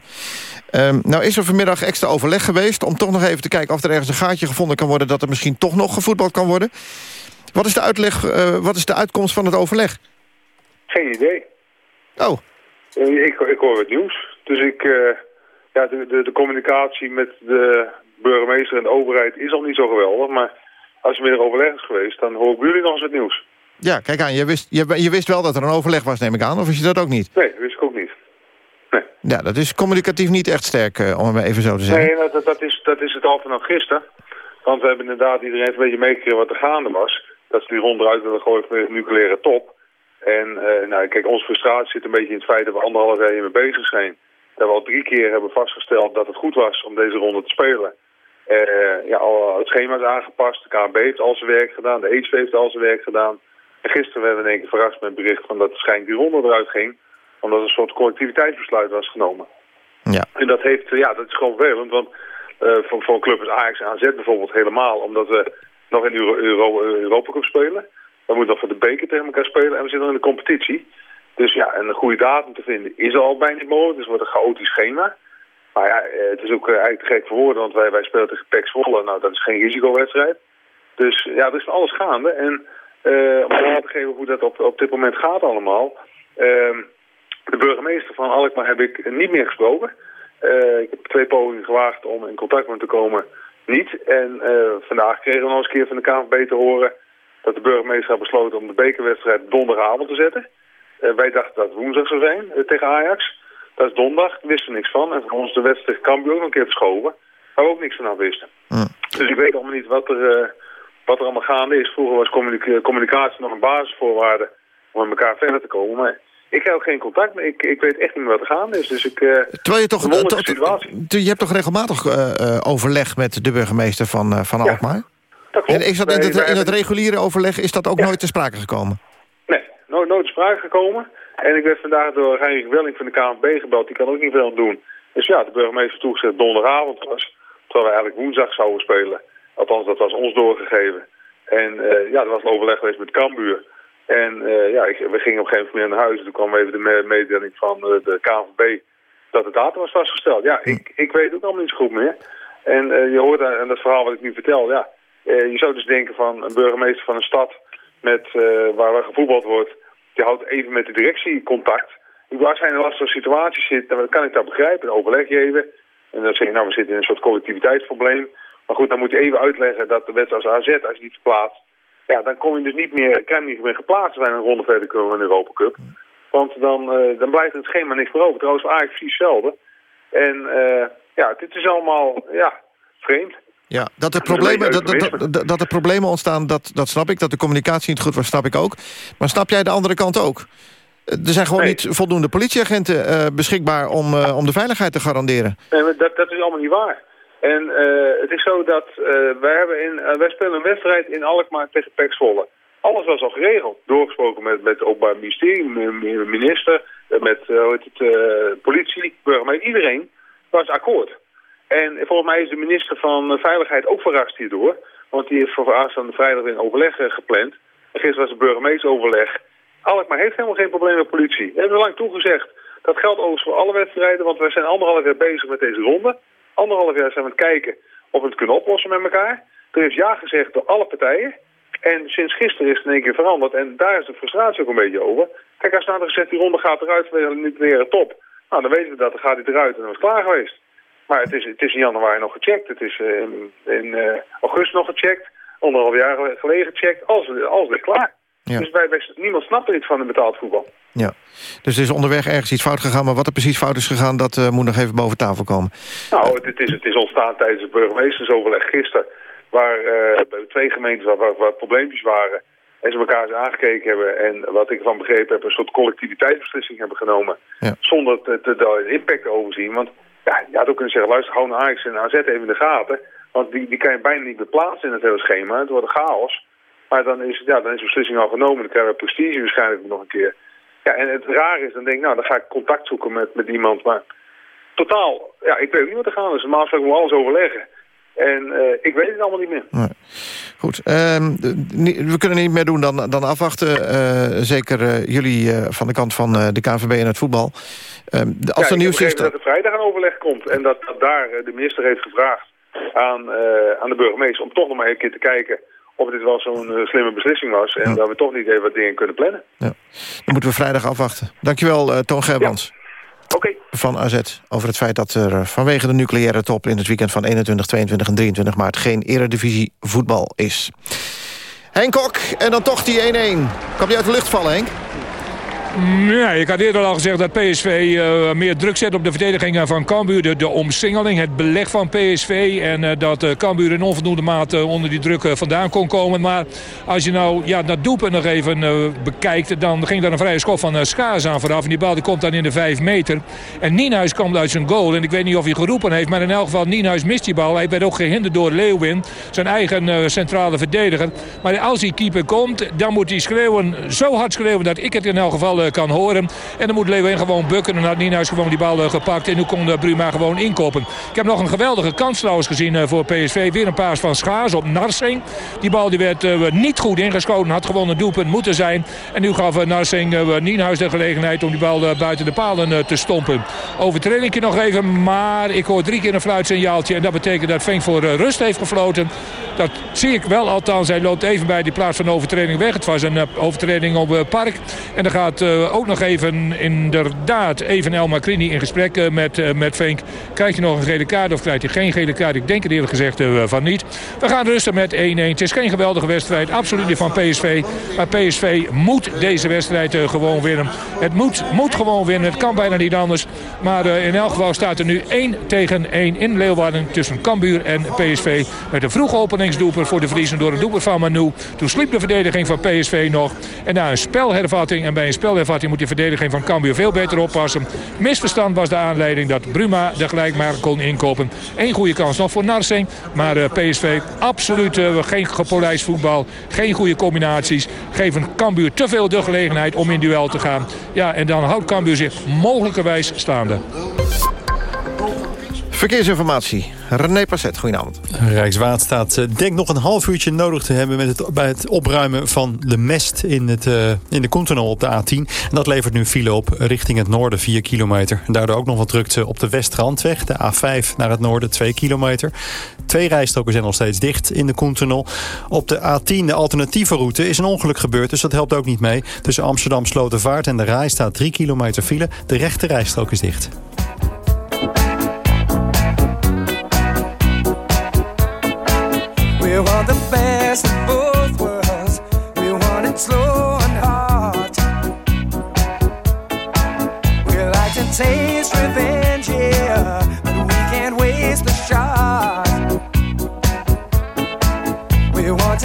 Um, nou is er vanmiddag extra overleg geweest... om toch nog even te kijken of er ergens een gaatje gevonden kan worden... dat er misschien toch nog gevoetbald kan worden. Wat is de, uitleg, wat is de uitkomst van het overleg? Geen idee. Oh. ik, ik hoor het nieuws. Dus ik ja, de, de, de, communicatie met de burgemeester en de overheid is al niet zo geweldig. Maar als er meer overleg is geweest, dan bij jullie nog eens het nieuws. Ja, kijk aan, je wist, je, je wist wel dat er een overleg was, neem ik aan. Of wist je dat ook niet? Nee, dat wist ik ook niet. Nee. Ja, dat is communicatief niet echt sterk, uh, om het even zo te zeggen. Nee, dat, dat, is, dat is het al vanaf gisteren. Want we hebben inderdaad iedereen een beetje meegekregen wat er gaande was. Dat ze die rond eruit willen gooien van de nucleaire top. En uh, nou, kijk, onze frustratie zit een beetje in het feit dat we anderhalf jaar hiermee bezig zijn dat we al drie keer hebben vastgesteld dat het goed was om deze ronde te spelen. Uh, ja, al het schema is aangepast, de KNB heeft al zijn werk gedaan, de ESV heeft al zijn werk gedaan. En gisteren werden we in één keer verrast met het bericht van dat waarschijnlijk die ronde eruit ging, omdat er een soort collectiviteitsbesluit was genomen. Ja. En dat, heeft, ja, dat is gewoon vervelend, want uh, voor, voor een club als Ajax en AZ bijvoorbeeld helemaal, omdat we nog in de Euro, Euro, Europa Cup spelen. We moeten nog voor de beker tegen elkaar spelen en we zitten nog in de competitie. Dus ja, een goede datum te vinden is al bijna mogelijk. Dus het wordt een chaotisch schema. Maar ja, het is ook eigenlijk te gek voor woorden, want wij, wij spelen tegen Zwolle. Nou, dat is geen risicowedstrijd. Dus ja, er is alles gaande. En uh, om aan te geven hoe dat op, op dit moment gaat allemaal. Uh, de burgemeester van Alkmaar heb ik niet meer gesproken. Ik heb twee pogingen gewaagd om in contact met hem te komen. Niet. En vandaag kregen we nog eens een keer van de KNVB te horen dat de burgemeester had besloten om de bekerwedstrijd donderdagavond te zetten. Eh, wij dachten dat het woensdag zou zijn eh, tegen Ajax. Dat is donderdag, wisten we niks van. En voor ons de wedstrijd Cambuur ook nog een keer verschoven. Waar we ook niks van af wisten. Dus ik weet allemaal niet wat er, eh, wat er allemaal gaande is. Vroeger was communica- communicatie nog een basisvoorwaarde om met elkaar verder te komen. Maar ik heb ook geen contact meer. Ik, ik weet echt niet meer wat er gaande is. Dus ik... Terwijl je toch... to- to- je hebt toch regelmatig overleg met de burgemeester van, van Alkmaar? Dat klopt. En is dat in het, in het reguliere overleg is dat ook nooit ter sprake gekomen? Nooit, nooit sprake gekomen. En ik werd vandaag door Heinrich Welling van de KNVB gebeld. Die kan ook niet veel aan doen. Dus ja, de burgemeester toegezegd donderdagavond was. Terwijl we eigenlijk woensdag zouden spelen. Althans, dat was ons doorgegeven. En eh, ja, er was een overleg geweest met Cambuur. En eh, ja, we gingen op een gegeven moment naar huis. En toen kwam even de me- mededeling van eh, de KNVB dat de datum was vastgesteld. Ja, ik, ik weet ook allemaal niet zo goed meer. En je hoort aan dat verhaal wat ik nu vertel, ja. je zou dus denken van een burgemeester van een stad met, waar, waar gevoetbald wordt, die houdt even met de directie contact. Als hij in een lastige situatie zit, dan kan ik dat begrijpen. Dan overleg je even. En dan zeg je, nou, we zitten in een soort collectiviteitsprobleem. Maar goed, dan moet je even uitleggen dat de wedstrijd als AZ, als je niet verplaatst, ja, dan kom je dus niet meer, kan je niet meer geplaatst zijn een ronde verder komen in de Europa Cup. Want dan, eh, dan blijft het schema niks meer over. Trouwens, Ajax precies hetzelfde. En eh, ja, dit is allemaal, ja, vreemd. Ja, dat er, problemen, dat, dat, dat, dat er problemen ontstaan, dat, dat snap ik. Dat de communicatie niet goed was, snap ik ook. Maar snap jij de andere kant ook? Eh, Er zijn gewoon Nee. niet voldoende politieagenten eh, beschikbaar om, eh, om de veiligheid te garanderen. Nee, maar dat, dat is allemaal niet waar. En het is zo dat wij, hebben in, wij spelen een wedstrijd in Alkmaar tegen PEC Zwolle. Alles was al geregeld. Doorgesproken met, met het Openbaar Ministerie, minister, met hoe heet het, politie, burgemeester. Iedereen was akkoord. En volgens mij is de minister van Veiligheid ook verrast hierdoor. Want die heeft voor aanstaande vrijdag weer een overleg eh, gepland. En gisteren was het burgemeesteroverleg. Alkmaar heeft helemaal geen probleem met politie. We hebben lang toegezegd. Dat geldt overigens voor alle wedstrijden, want we zijn anderhalf jaar bezig met deze ronde. Anderhalf jaar zijn we aan het kijken of we het kunnen oplossen met elkaar. Er is ja gezegd door alle partijen. En sinds gisteren is het in één keer veranderd. En daar is de frustratie ook een beetje over. Kijk, als nou had gezegd, die ronde gaat eruit, we niet weer top. Nou, dan weten we dat, dan gaat hij eruit en dan is het klaar geweest. Maar het is, het is in januari nog gecheckt. Het is eh, in, in eh, augustus nog gecheckt. Anderhalf jaar geleden gecheckt. Alles, alles ligt klaar. Ja. Dus wij, wij- niemand snapt er iets van in betaald voetbal. Ja. Dus er is onderweg ergens iets fout gegaan... maar wat er precies fout is gegaan, dat eh, moet nog even boven tafel komen. Nou, het, het is, het is ontstaan tijdens het burgemeestersoverleg gisteren. Waar bij twee gemeentes waar, waar, waar probleempjes waren. En ze elkaar eens aangekeken hebben. En wat ik ervan begrepen heb, een soort collectiviteitsbeslissing hebben genomen. Ja. Zonder te, te, de impact te overzien. Want ja, je had ook kunnen zeggen, luister, naar Ajax en AZ even in de gaten. Want die, die kan je bijna niet beplaatsen in het hele schema. Het wordt een chaos. Maar dan is, ja, dan is de beslissing al genomen. Dan krijgen we prestige waarschijnlijk nog een keer. Ja, en het rare is, dan denk ik, nou, dan ga ik contact zoeken met, met iemand. Maar totaal, ja, ik weet ook niet wat er gaan is. Normaal gesproken moet alles overleggen. En eh, ik weet het allemaal niet meer. Goed, ehm, we kunnen niet meer doen dan, dan afwachten. eh, zeker eh, jullie van de kant van de KNVB en het voetbal. Ehm, de- als ja, er ik nieuws is... dat er vrijdag een overleg komt. En dat, dat daar de minister heeft gevraagd aan, aan de burgemeester... om toch nog maar een keer te kijken of dit wel zo'n slimme beslissing was. En dat we toch niet even wat dingen kunnen plannen. Dan moeten we vrijdag afwachten. Dankjewel, Toon Gerbrands. Oké. Van AZ over het feit dat er eh, vanwege de nucleaire top... in het weekend van 21, 22 en 23 maart... geen eredivisie voetbal is. Henk Kok, en dan toch die 1-1. Kwam die uit de lucht vallen, Henk? Ja, ik had eerder al gezegd dat PSV eh, meer druk zet op de verdediging eh, van Cambuur. De, de omsingeling, het beleg van PSV. En eh, dat eh, Cambuur in onvoldoende mate onder die druk vandaan kon komen. Maar als je nou ja, dat doelpunt nog even bekijkt... dan ging daar een vrije schop van uh, Schaars aan vooraf. En die bal die komt dan in de 5 meter. En Nienhuis komt uit zijn goal. En ik weet niet of hij geroepen heeft. Maar in elk geval, Nienhuis mist die bal. Hij werd ook gehinderd door Leeuwin. Zijn eigen centrale verdediger. Maar als die keeper komt, dan moet hij schreeuwen. Zo hard schreeuwen dat ik het in elk geval eh, kan horen. En dan moet Leeuwin gewoon bukken. En had Nienhuis gewoon die bal eh, gepakt. En nu kon eh, Bruma gewoon inkoppen. Ik heb nog een geweldige kans trouwens gezien voor PSV. Weer een paas van Schaars op Narsing. Die bal die werd niet goed ingeschoten. Had gewoon een doelpunt moeten zijn. En nu gaf Narsing Nienhuis de gelegenheid om die bal buiten de palen te stompen. Overtreding nog even. Maar ik hoor drie keer een fluitsignaaltje. En dat betekent dat Fink voor rust heeft gefloten. Dat zie ik wel althans. Hij loopt even bij die plaats van overtreding weg. Het was een overtreding op Park. En dan gaat eh, ook nog even inderdaad even El Macrini in gesprek eh, met, eh, met Vink. Krijgt hij nog een gele kaart of krijgt hij geen gele kaart? Ik denk het eerlijk gezegd van niet. We gaan rusten met 1-1. Het is geen geweldige wedstrijd. Absoluut niet van PSV. Maar PSV moet deze wedstrijd gewoon winnen. Het moet, moet gewoon winnen. Het kan bijna niet anders. Maar in elk geval staat er nu 1 tegen 1 in Leeuwarden tussen Cambuur en PSV. Met een vroege openingsdoeper voor de Vriezen door een doeper van Manu. Toen sliep de verdediging van PSV nog. En na een spelhervatting en bij een moet de verdediging van Cambuur veel beter oppassen. Misverstand was de aanleiding dat Bruma de gelijkmaker kon inkopen. Eén goede kans nog voor Narsing. Maar eh, PSV absoluut eh, geen gepolijst voetbal. Geen goede combinaties. Geven Cambuur te veel de gelegenheid om in duel te gaan. Ja, en dan houdt Cambuur zich mogelijkerwijs staande. Verkeersinformatie. René Passet, goedenavond. Rijkswaterstaat eh, denkt nog een half uurtje nodig te hebben... Met het, bij het opruimen van de mest in, het, uh, in de Koentunnel op de A10. En dat levert nu file op richting het noorden, 4 kilometer. Daardoor ook nog wat drukte op de Westrandweg. De A5 naar het noorden, 2 kilometer. Twee rijstroken zijn nog steeds dicht in de Koentunnel. Op de A10, de alternatieve route, is een ongeluk gebeurd... dus dat helpt ook niet mee. Tussen Amsterdam Slotervaart en de Rai staat 3 kilometer file. De rechte rijstrook is dicht.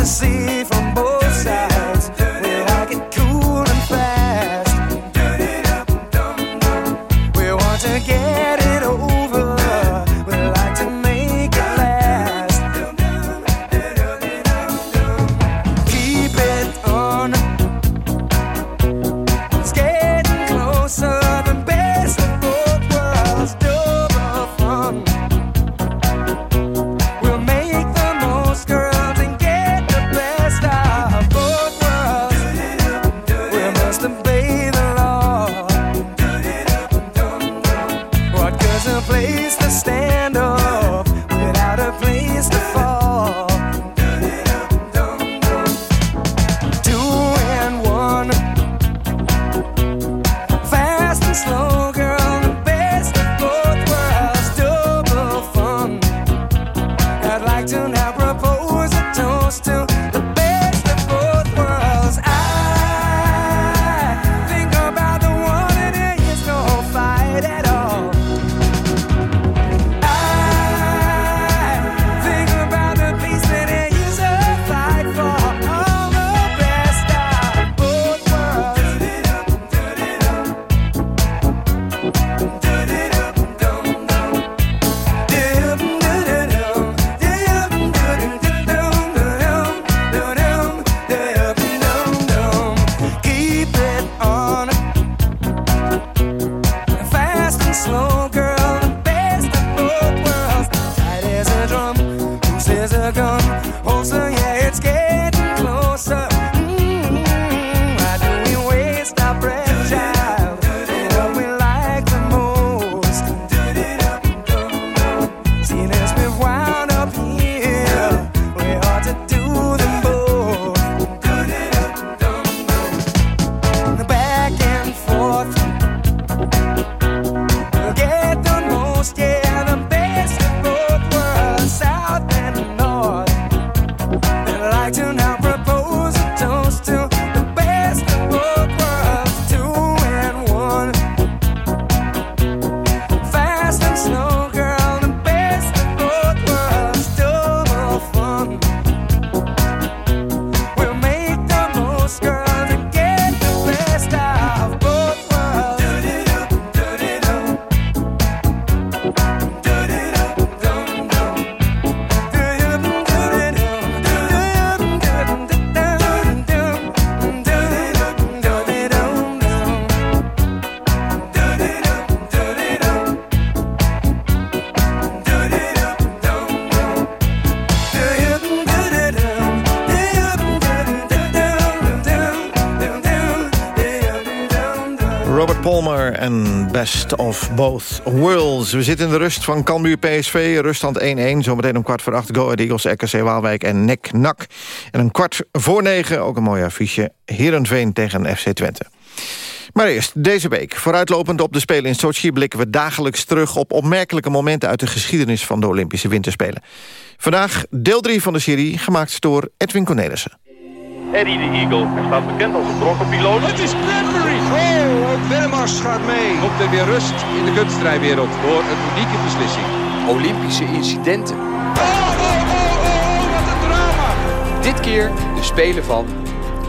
See Best of Both Worlds. We zitten in de rust van Cambuur PSV. Ruststand 1-1. Zometeen om kwart voor acht. Go Ahead Eagles, RKC Waalwijk en Nek Nak. En een kwart voor negen, ook een mooi affiche. Heerenveen tegen FC Twente. Maar eerst, deze week. Vooruitlopend op de Spelen in Sochi... blikken we dagelijks terug op opmerkelijke momenten... uit de geschiedenis van de Olympische Winterspelen. Vandaag deel 3 van de serie, gemaakt door Edwin Cornelissen. Eddie de Eagle. Hij staat bekend als een brokkenpiloot. Het is Bradbury. Oh, ook Willemars gaat mee. Komt er weer rust in de kunstrijwereld door een unieke beslissing. Olympische incidenten. Oh, oh, oh, oh, oh, wat een drama. Dit keer de Spelen van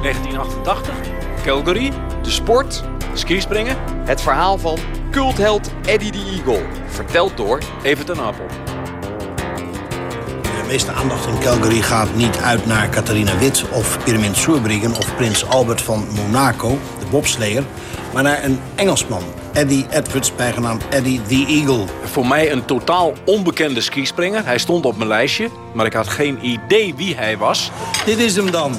1988. Calgary, de sport, skispringen. Het verhaal van cultheld Eddie de Eagle. Verteld door Evert ten Apel. De meeste aandacht in Calgary gaat niet uit naar Catharina Wit of Pirmin Soerbriggen of prins Albert van Monaco, de bobsleer, maar naar een Engelsman, Eddie Edwards, bijgenaamd Eddie the Eagle. Voor mij een totaal onbekende skispringer. Hij stond op mijn lijstje, maar ik had geen idee wie hij was. Dit is hem dan.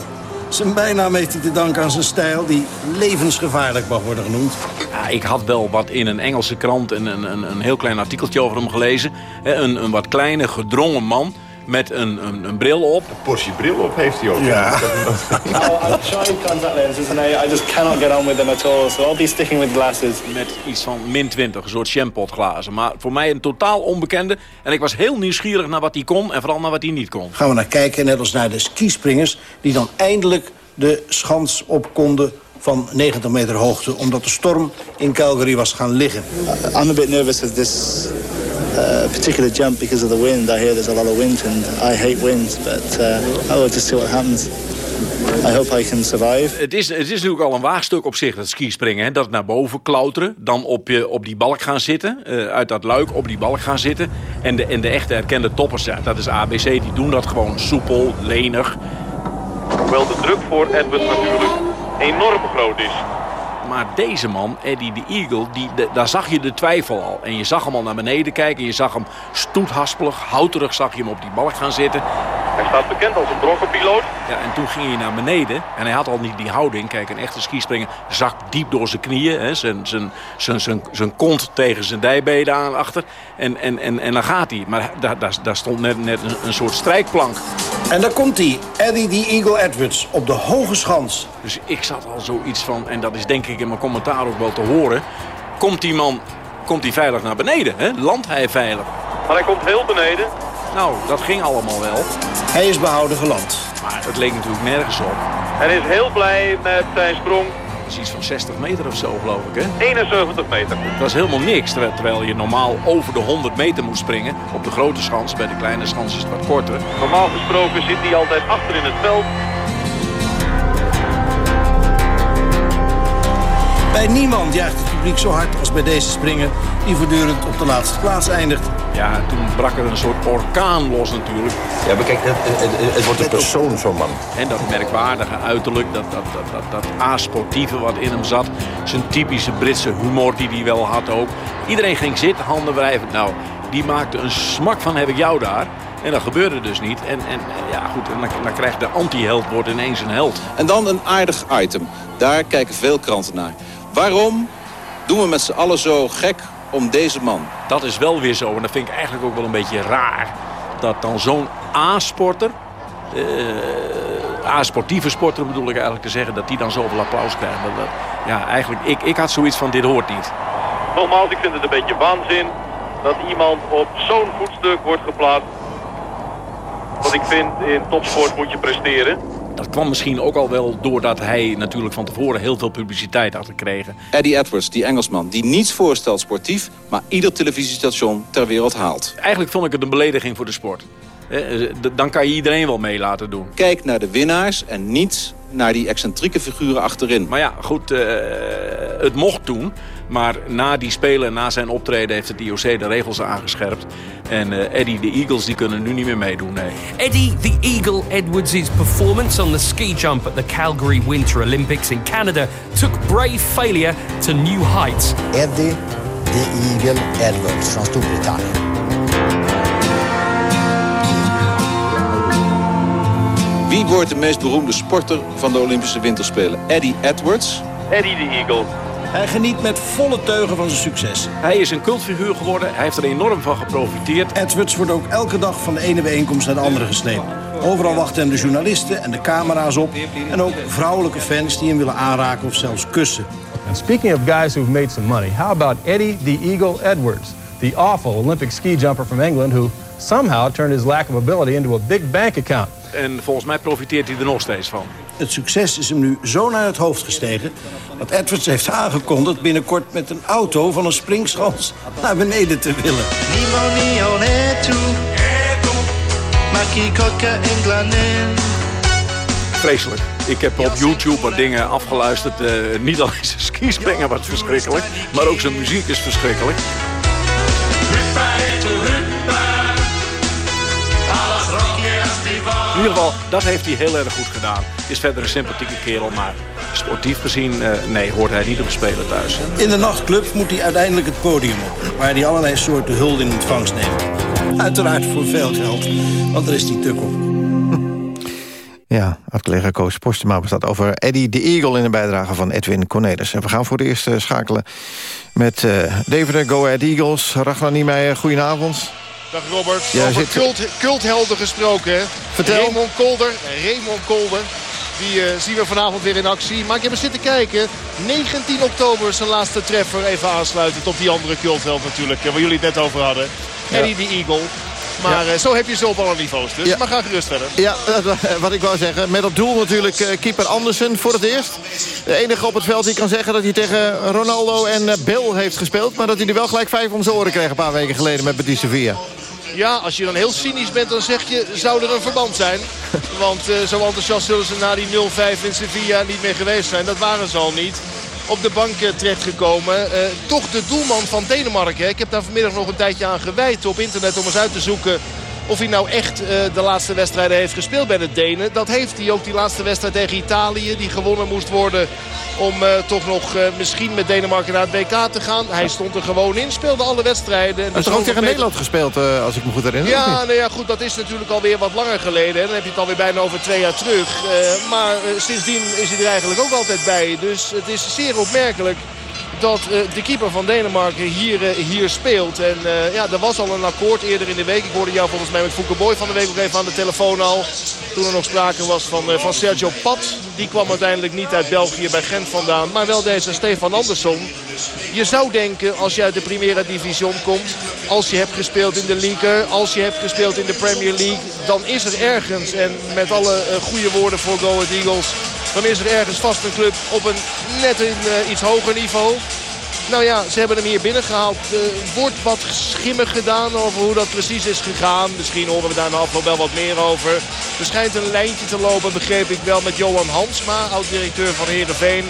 Zijn bijnaam heeft hij te danken aan zijn stijl, die levensgevaarlijk mag worden genoemd. Ja, ik had wel wat in een Engelse krant een, een, een, heel klein artikeltje over hem gelezen. Een, een wat kleine, gedrongen man met een, een, een bril op. Een portie bril op heeft hij ook. Ja. I've tried contact lenses and I, I just cannot get on with them at all. So I'll be sticking with glasses. Met iets van min 20, een soort champotglazen. Maar voor mij een totaal onbekende. En ik was heel nieuwsgierig naar wat hij kon en vooral naar wat hij niet kon. Gaan we naar kijken, net als naar de skispringers... die dan eindelijk de schans op konden van 90 meter hoogte... omdat de storm in Calgary was gaan liggen. I'm a bit nervous with this uh, particular jump because of the wind. I hear there's a lot of wind and I hate wind. But uh, I will just see what happens. I hope I can survive. Het is, het is natuurlijk al een waagstuk op zich, dat skispringen. Hè? Dat naar boven klauteren, dan op, je, op die balk gaan zitten. eh, uit dat luik op die balk gaan zitten. En de, en de echte erkende toppers, ja, dat is ABC, die doen dat gewoon soepel, lenig. Hoewel de druk voor Edwards natuurlijk enorm groot is. Maar deze man, Eddie de Eagle, die, de- daar zag je de twijfel al. En je zag hem al naar beneden kijken. Je zag hem stoethaspelig, houterig zag je hem op die balk gaan zitten. Hij staat bekend als een brokkenpiloot. Ja, en toen ging hij naar beneden. En hij had al niet die houding. Kijk, een echte skispringer zakt diep door zijn knieën. Hè, zijn, zijn, zijn, zijn, zijn kont tegen zijn dijbenen aan achter. En, en, en, en dan gaat hij. Maar daar, daar, daar stond net, net een, een soort strijkplank. En daar komt hij, Eddie the Eagle Edwards, op de hoge schans. Dus ik zat al zoiets van, en dat is denk ik in mijn commentaar ook wel te horen. Komt die man komt hij veilig naar beneden? Hè? Landt hij veilig? Maar hij komt heel beneden. Nou, dat ging allemaal wel. Hij is behouden geland. Maar dat leek natuurlijk nergens op. En is heel blij met zijn sprong. Dat is iets van 60 meter of zo, geloof ik, hè? 71 meter. Dat is helemaal niks, terwijl, terwijl je normaal over de 100 meter moet springen. Op de grote schans, bij de kleine schans is het wat korter. Normaal gesproken zit hij altijd achter in het veld. Bij niemand juicht het publiek zo hard als bij deze springer... die voortdurend op de laatste plaats eindigt. Ja, toen brak er een soort orkaan los natuurlijk. Ja, maar kijk, het, het, het wordt een persoon, zo'n man. En dat merkwaardige uiterlijk, dat, dat, dat, dat, dat asportieve wat in hem zat. Zijn typische Britse humor die hij wel had ook. Iedereen ging zitten, handen wrijven. Nou, die maakte een smak van heb ik jou daar. En dat gebeurde dus niet. En, en ja, goed, en dan, dan krijgt de anti-held wordt ineens een held. En dan een aardig item. Daar kijken veel kranten naar. Waarom doen we met z'n allen zo gek om deze man? Dat is wel weer zo. En dat vind ik eigenlijk ook wel een beetje raar. Dat dan zo'n A-sporter... eh, A-sportieve sporter bedoel ik eigenlijk te zeggen... dat die dan zoveel applaus krijgt. Dat, dat- ja, eigenlijk, ik, ik had zoiets van dit hoort niet. Nogmaals, ik vind het een beetje waanzin dat iemand op zo'n voetstuk wordt geplaatst. Wat ik vind, in topsport moet je presteren. Dat kwam misschien ook al wel doordat hij natuurlijk van tevoren heel veel publiciteit had gekregen. Eddie Edwards, die Engelsman, die niets voorstelt sportief... maar ieder televisiestation ter wereld haalt. Eigenlijk vond ik het een belediging voor de sport. Eh, eh, Dan kan je iedereen wel mee laten doen. Kijk naar de winnaars en niet naar die excentrieke figuren achterin. Maar ja, goed, eh, het mocht toen. Maar na die spelen en na zijn optreden heeft het IOC de regels aangescherpt. En eh, Eddie de Eagles die kunnen nu niet meer meedoen, nee. Eddie the Eagle Edwards' performance on the ski jump at the Calgary Winter Olympics in Canada took brave failure to new heights. Eddie the Eagle Edwards från Storbritannien. Wie wordt de meest beroemde sporter van de Olympische Winterspelen? Eddie Edwards? Eddie de Eagle. Hij geniet met volle teugen van zijn succes. Hij is een cultfiguur geworden. Hij heeft er enorm van geprofiteerd. Edwards wordt ook elke dag van de ene bijeenkomst naar de andere gesleept. Overal wachten hem de journalisten en de camera's op. En ook vrouwelijke fans die hem willen aanraken of zelfs kussen. And speaking of guys who've made some money, how about Eddie the Eagle Edwards, the awful Olympic ski jumper from England who somehow turned his lack of ability into a big bank account? En volgens mij profiteert hij er nog steeds van. Het succes is hem nu zo naar het hoofd gestegen... dat Edwards heeft aangekondigd binnenkort met een auto van een springschans naar beneden te willen. Vreselijk. Ik heb op YouTube wat dingen afgeluisterd. Eh, niet alleen zijn skispringen was verschrikkelijk, maar ook zijn muziek is verschrikkelijk. In ieder geval, dat heeft hij heel erg goed gedaan. Is verder een sympathieke kerel, maar sportief gezien, eh, nee, hoort hij niet op de speler thuis. In de nachtclubs moet hij uiteindelijk het podium op... waar hij allerlei soorten hulde in ontvangst neemt. Uiteraard voor veel geld, want daar is hij tuk op. Ja, oud-collega Koos Postema bestaat over Eddie de Eagle... in de bijdrage van Edwin Cornelis. En we gaan voor de eerst eh, schakelen met uh, David de Go Ahead Eagles. Ragnar Niemeyer, goedenavond. Dag Robert. Jij Over zit- cult, culthelden gesproken. Hè? Vertel. Raymond Kolder. Raymond Kolder. Die eh, zien we vanavond weer in actie. Maar ik heb eens zitten kijken. 19 oktober zijn laatste treffer. Even aansluitend op die andere cultheld natuurlijk. eh, Waar jullie het net over hadden. Ja. Eddie de Eagle. Maar Ja. eh, zo heb je ze op alle niveaus. Dus. Ja. Maar ga gerust verder. Ja, dat- wat ik wou zeggen. Met op doel natuurlijk eh, keeper Andersen voor het eerst. De enige op het veld die kan zeggen dat hij tegen Ronaldo en eh, Bill heeft gespeeld. Maar dat hij er wel gelijk vijf om zijn oren kreeg een paar weken geleden met Betis Sevilla. Ja, als je dan heel cynisch bent, dan zeg je, zou er een verband zijn? Want eh, zo enthousiast zullen ze na die 0-5 in Sevilla niet meer geweest zijn. Dat waren ze al niet. Op de bank eh, terechtgekomen. Eh, toch de doelman van Denemarken. Ik heb daar vanmiddag nog een tijdje aan gewijd op internet om eens uit te zoeken... Of hij nou echt eh, de laatste wedstrijden heeft gespeeld bij de Denen. Dat heeft hij ook die laatste wedstrijd tegen Italië. Die gewonnen moest worden om eh, toch nog eh, misschien met Denemarken naar het WK te gaan. Hij stond er gewoon in, speelde alle wedstrijden. En Hij is toch ook tegen Nederland gespeeld, als ik me goed herinner? ja, nou ja, goed, dat is natuurlijk alweer wat langer geleden. Hè. Dan heb je het alweer bijna over twee jaar terug. Maar sindsdien is hij er eigenlijk ook altijd bij. Dus het is zeer opmerkelijk dat eh, de keeper van Denemarken hier, eh, hier speelt. En eh, ja, er was al een akkoord eerder in de week. Ik hoorde jou volgens mij met Fouke Boy van de week ook even aan de telefoon al. Toen er nog sprake was van, van Sergio Pat. Die kwam uiteindelijk niet uit België bij Gent vandaan. Maar wel deze Stefan Andersson. Je zou denken als je uit de Primera Division komt. Als je hebt gespeeld in de League. Als je hebt gespeeld in de Premier League. Dan is er ergens. En met alle goede woorden voor Go Eagles. Dan is er ergens vast een club op een net eh, iets hoger niveau. Nou ja, ze hebben hem hier binnengehaald. Er wordt wat schimmig gedaan over hoe dat precies is gegaan. Misschien horen we daar na afloop wel wat meer over. Er schijnt een lijntje te lopen, begreep ik wel, met Johan Hansma, oud-directeur van Heerenveen.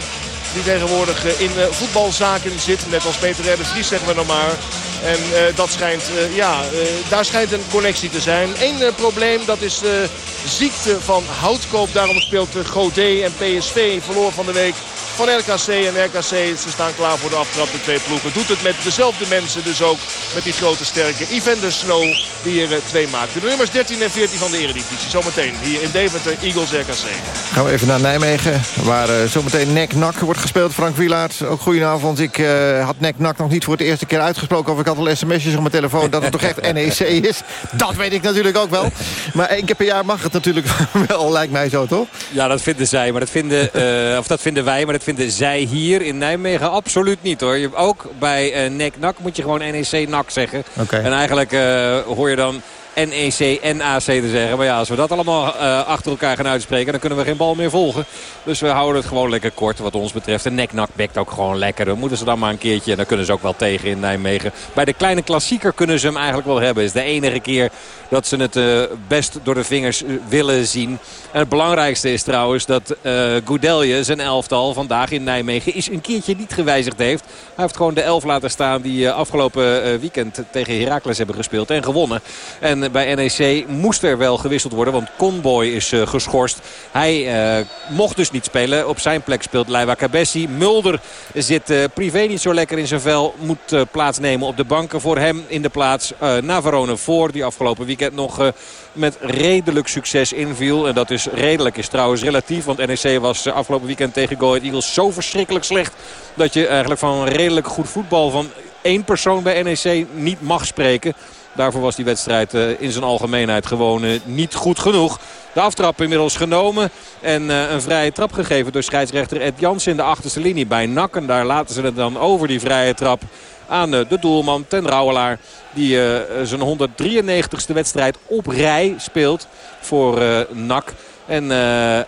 Die tegenwoordig eh, in eh, voetbalzaken zit. Net als Peter R. Vries, zeggen we nog maar. En eh, dat schijnt, eh, ja, eh, daar schijnt een connectie te zijn. Eén probleem, dat is de ziekte van Houtkoop. Daarom speelt Godet en PSV verloor van de week van RKC. En RKC, ze staan klaar voor de aftrap, de twee ploegen. Doet het met dezelfde mensen, dus ook met die grote sterke Evander Snow, die er eh, twee maakte. De nummers 13 en 14 van de Eredivisie. Zometeen hier in Deventer, Eagles RKC. Gaan we even naar Nijmegen, waar eh, zometeen nek-nak wordt gespeeld. Frank Wielaert, ook goedenavond. Ik eh, had nek-nak nog niet voor het eerste keer uitgesproken... of ik had al sms'jes op mijn telefoon dat het toch echt NEC is. Dat weet ik natuurlijk ook wel. Maar één keer per jaar mag het natuurlijk wel, lijkt mij zo, toch? Ja, dat vinden zij, maar dat vinden, eh, of dat vinden wij, maar dat vinden zij hier in Nijmegen absoluut niet hoor. Je, ook bij eh NEC-NAC moet je gewoon NEC-NAC zeggen. En eigenlijk eh, hoor je dan NEC en AC te zeggen. Maar ja, als we dat allemaal eh, achter elkaar gaan uitspreken... dan kunnen we geen bal meer volgen. Dus we houden het gewoon lekker kort wat ons betreft. En nek-nak bekt ook gewoon lekker. Dan moeten ze dan maar een keertje... en dan kunnen ze ook wel tegen in Nijmegen. Bij de kleine klassieker kunnen ze hem eigenlijk wel hebben. Is de enige keer dat ze het eh, best door de vingers eh, willen zien. En het belangrijkste is trouwens dat eh Goudelje zijn elftal vandaag in Nijmegen... is een keertje niet gewijzigd heeft. Hij heeft gewoon de elf laten staan die afgelopen weekend tegen Heracles hebben gespeeld en gewonnen. En bij NEC moest er wel gewisseld worden, want Conboy is eh, geschorst. Hij eh, mocht dus niet spelen. Op zijn plek speelt Leiva Cabessi. Mulder zit eh, privé niet zo lekker in zijn vel. Moet plaatsnemen op de banken voor hem in de plaats. Navarone voor, die afgelopen weekend nog... met redelijk succes inviel. En dat is redelijk is trouwens relatief. Want NEC was afgelopen weekend tegen Go Eagles zo verschrikkelijk slecht. Dat je eigenlijk van redelijk goed voetbal van één persoon bij NEC niet mag spreken. Daarvoor was die wedstrijd eh, in zijn algemeenheid gewoon eh, niet goed genoeg. De aftrap inmiddels genomen. En eh, een vrije trap gegeven door scheidsrechter Ed Jansen in de achterste linie bij NAC. En daar laten ze het dan over die vrije trap aan de doelman Ten Rouwelaar. Die zijn 193ste wedstrijd op rij speelt voor NAC. En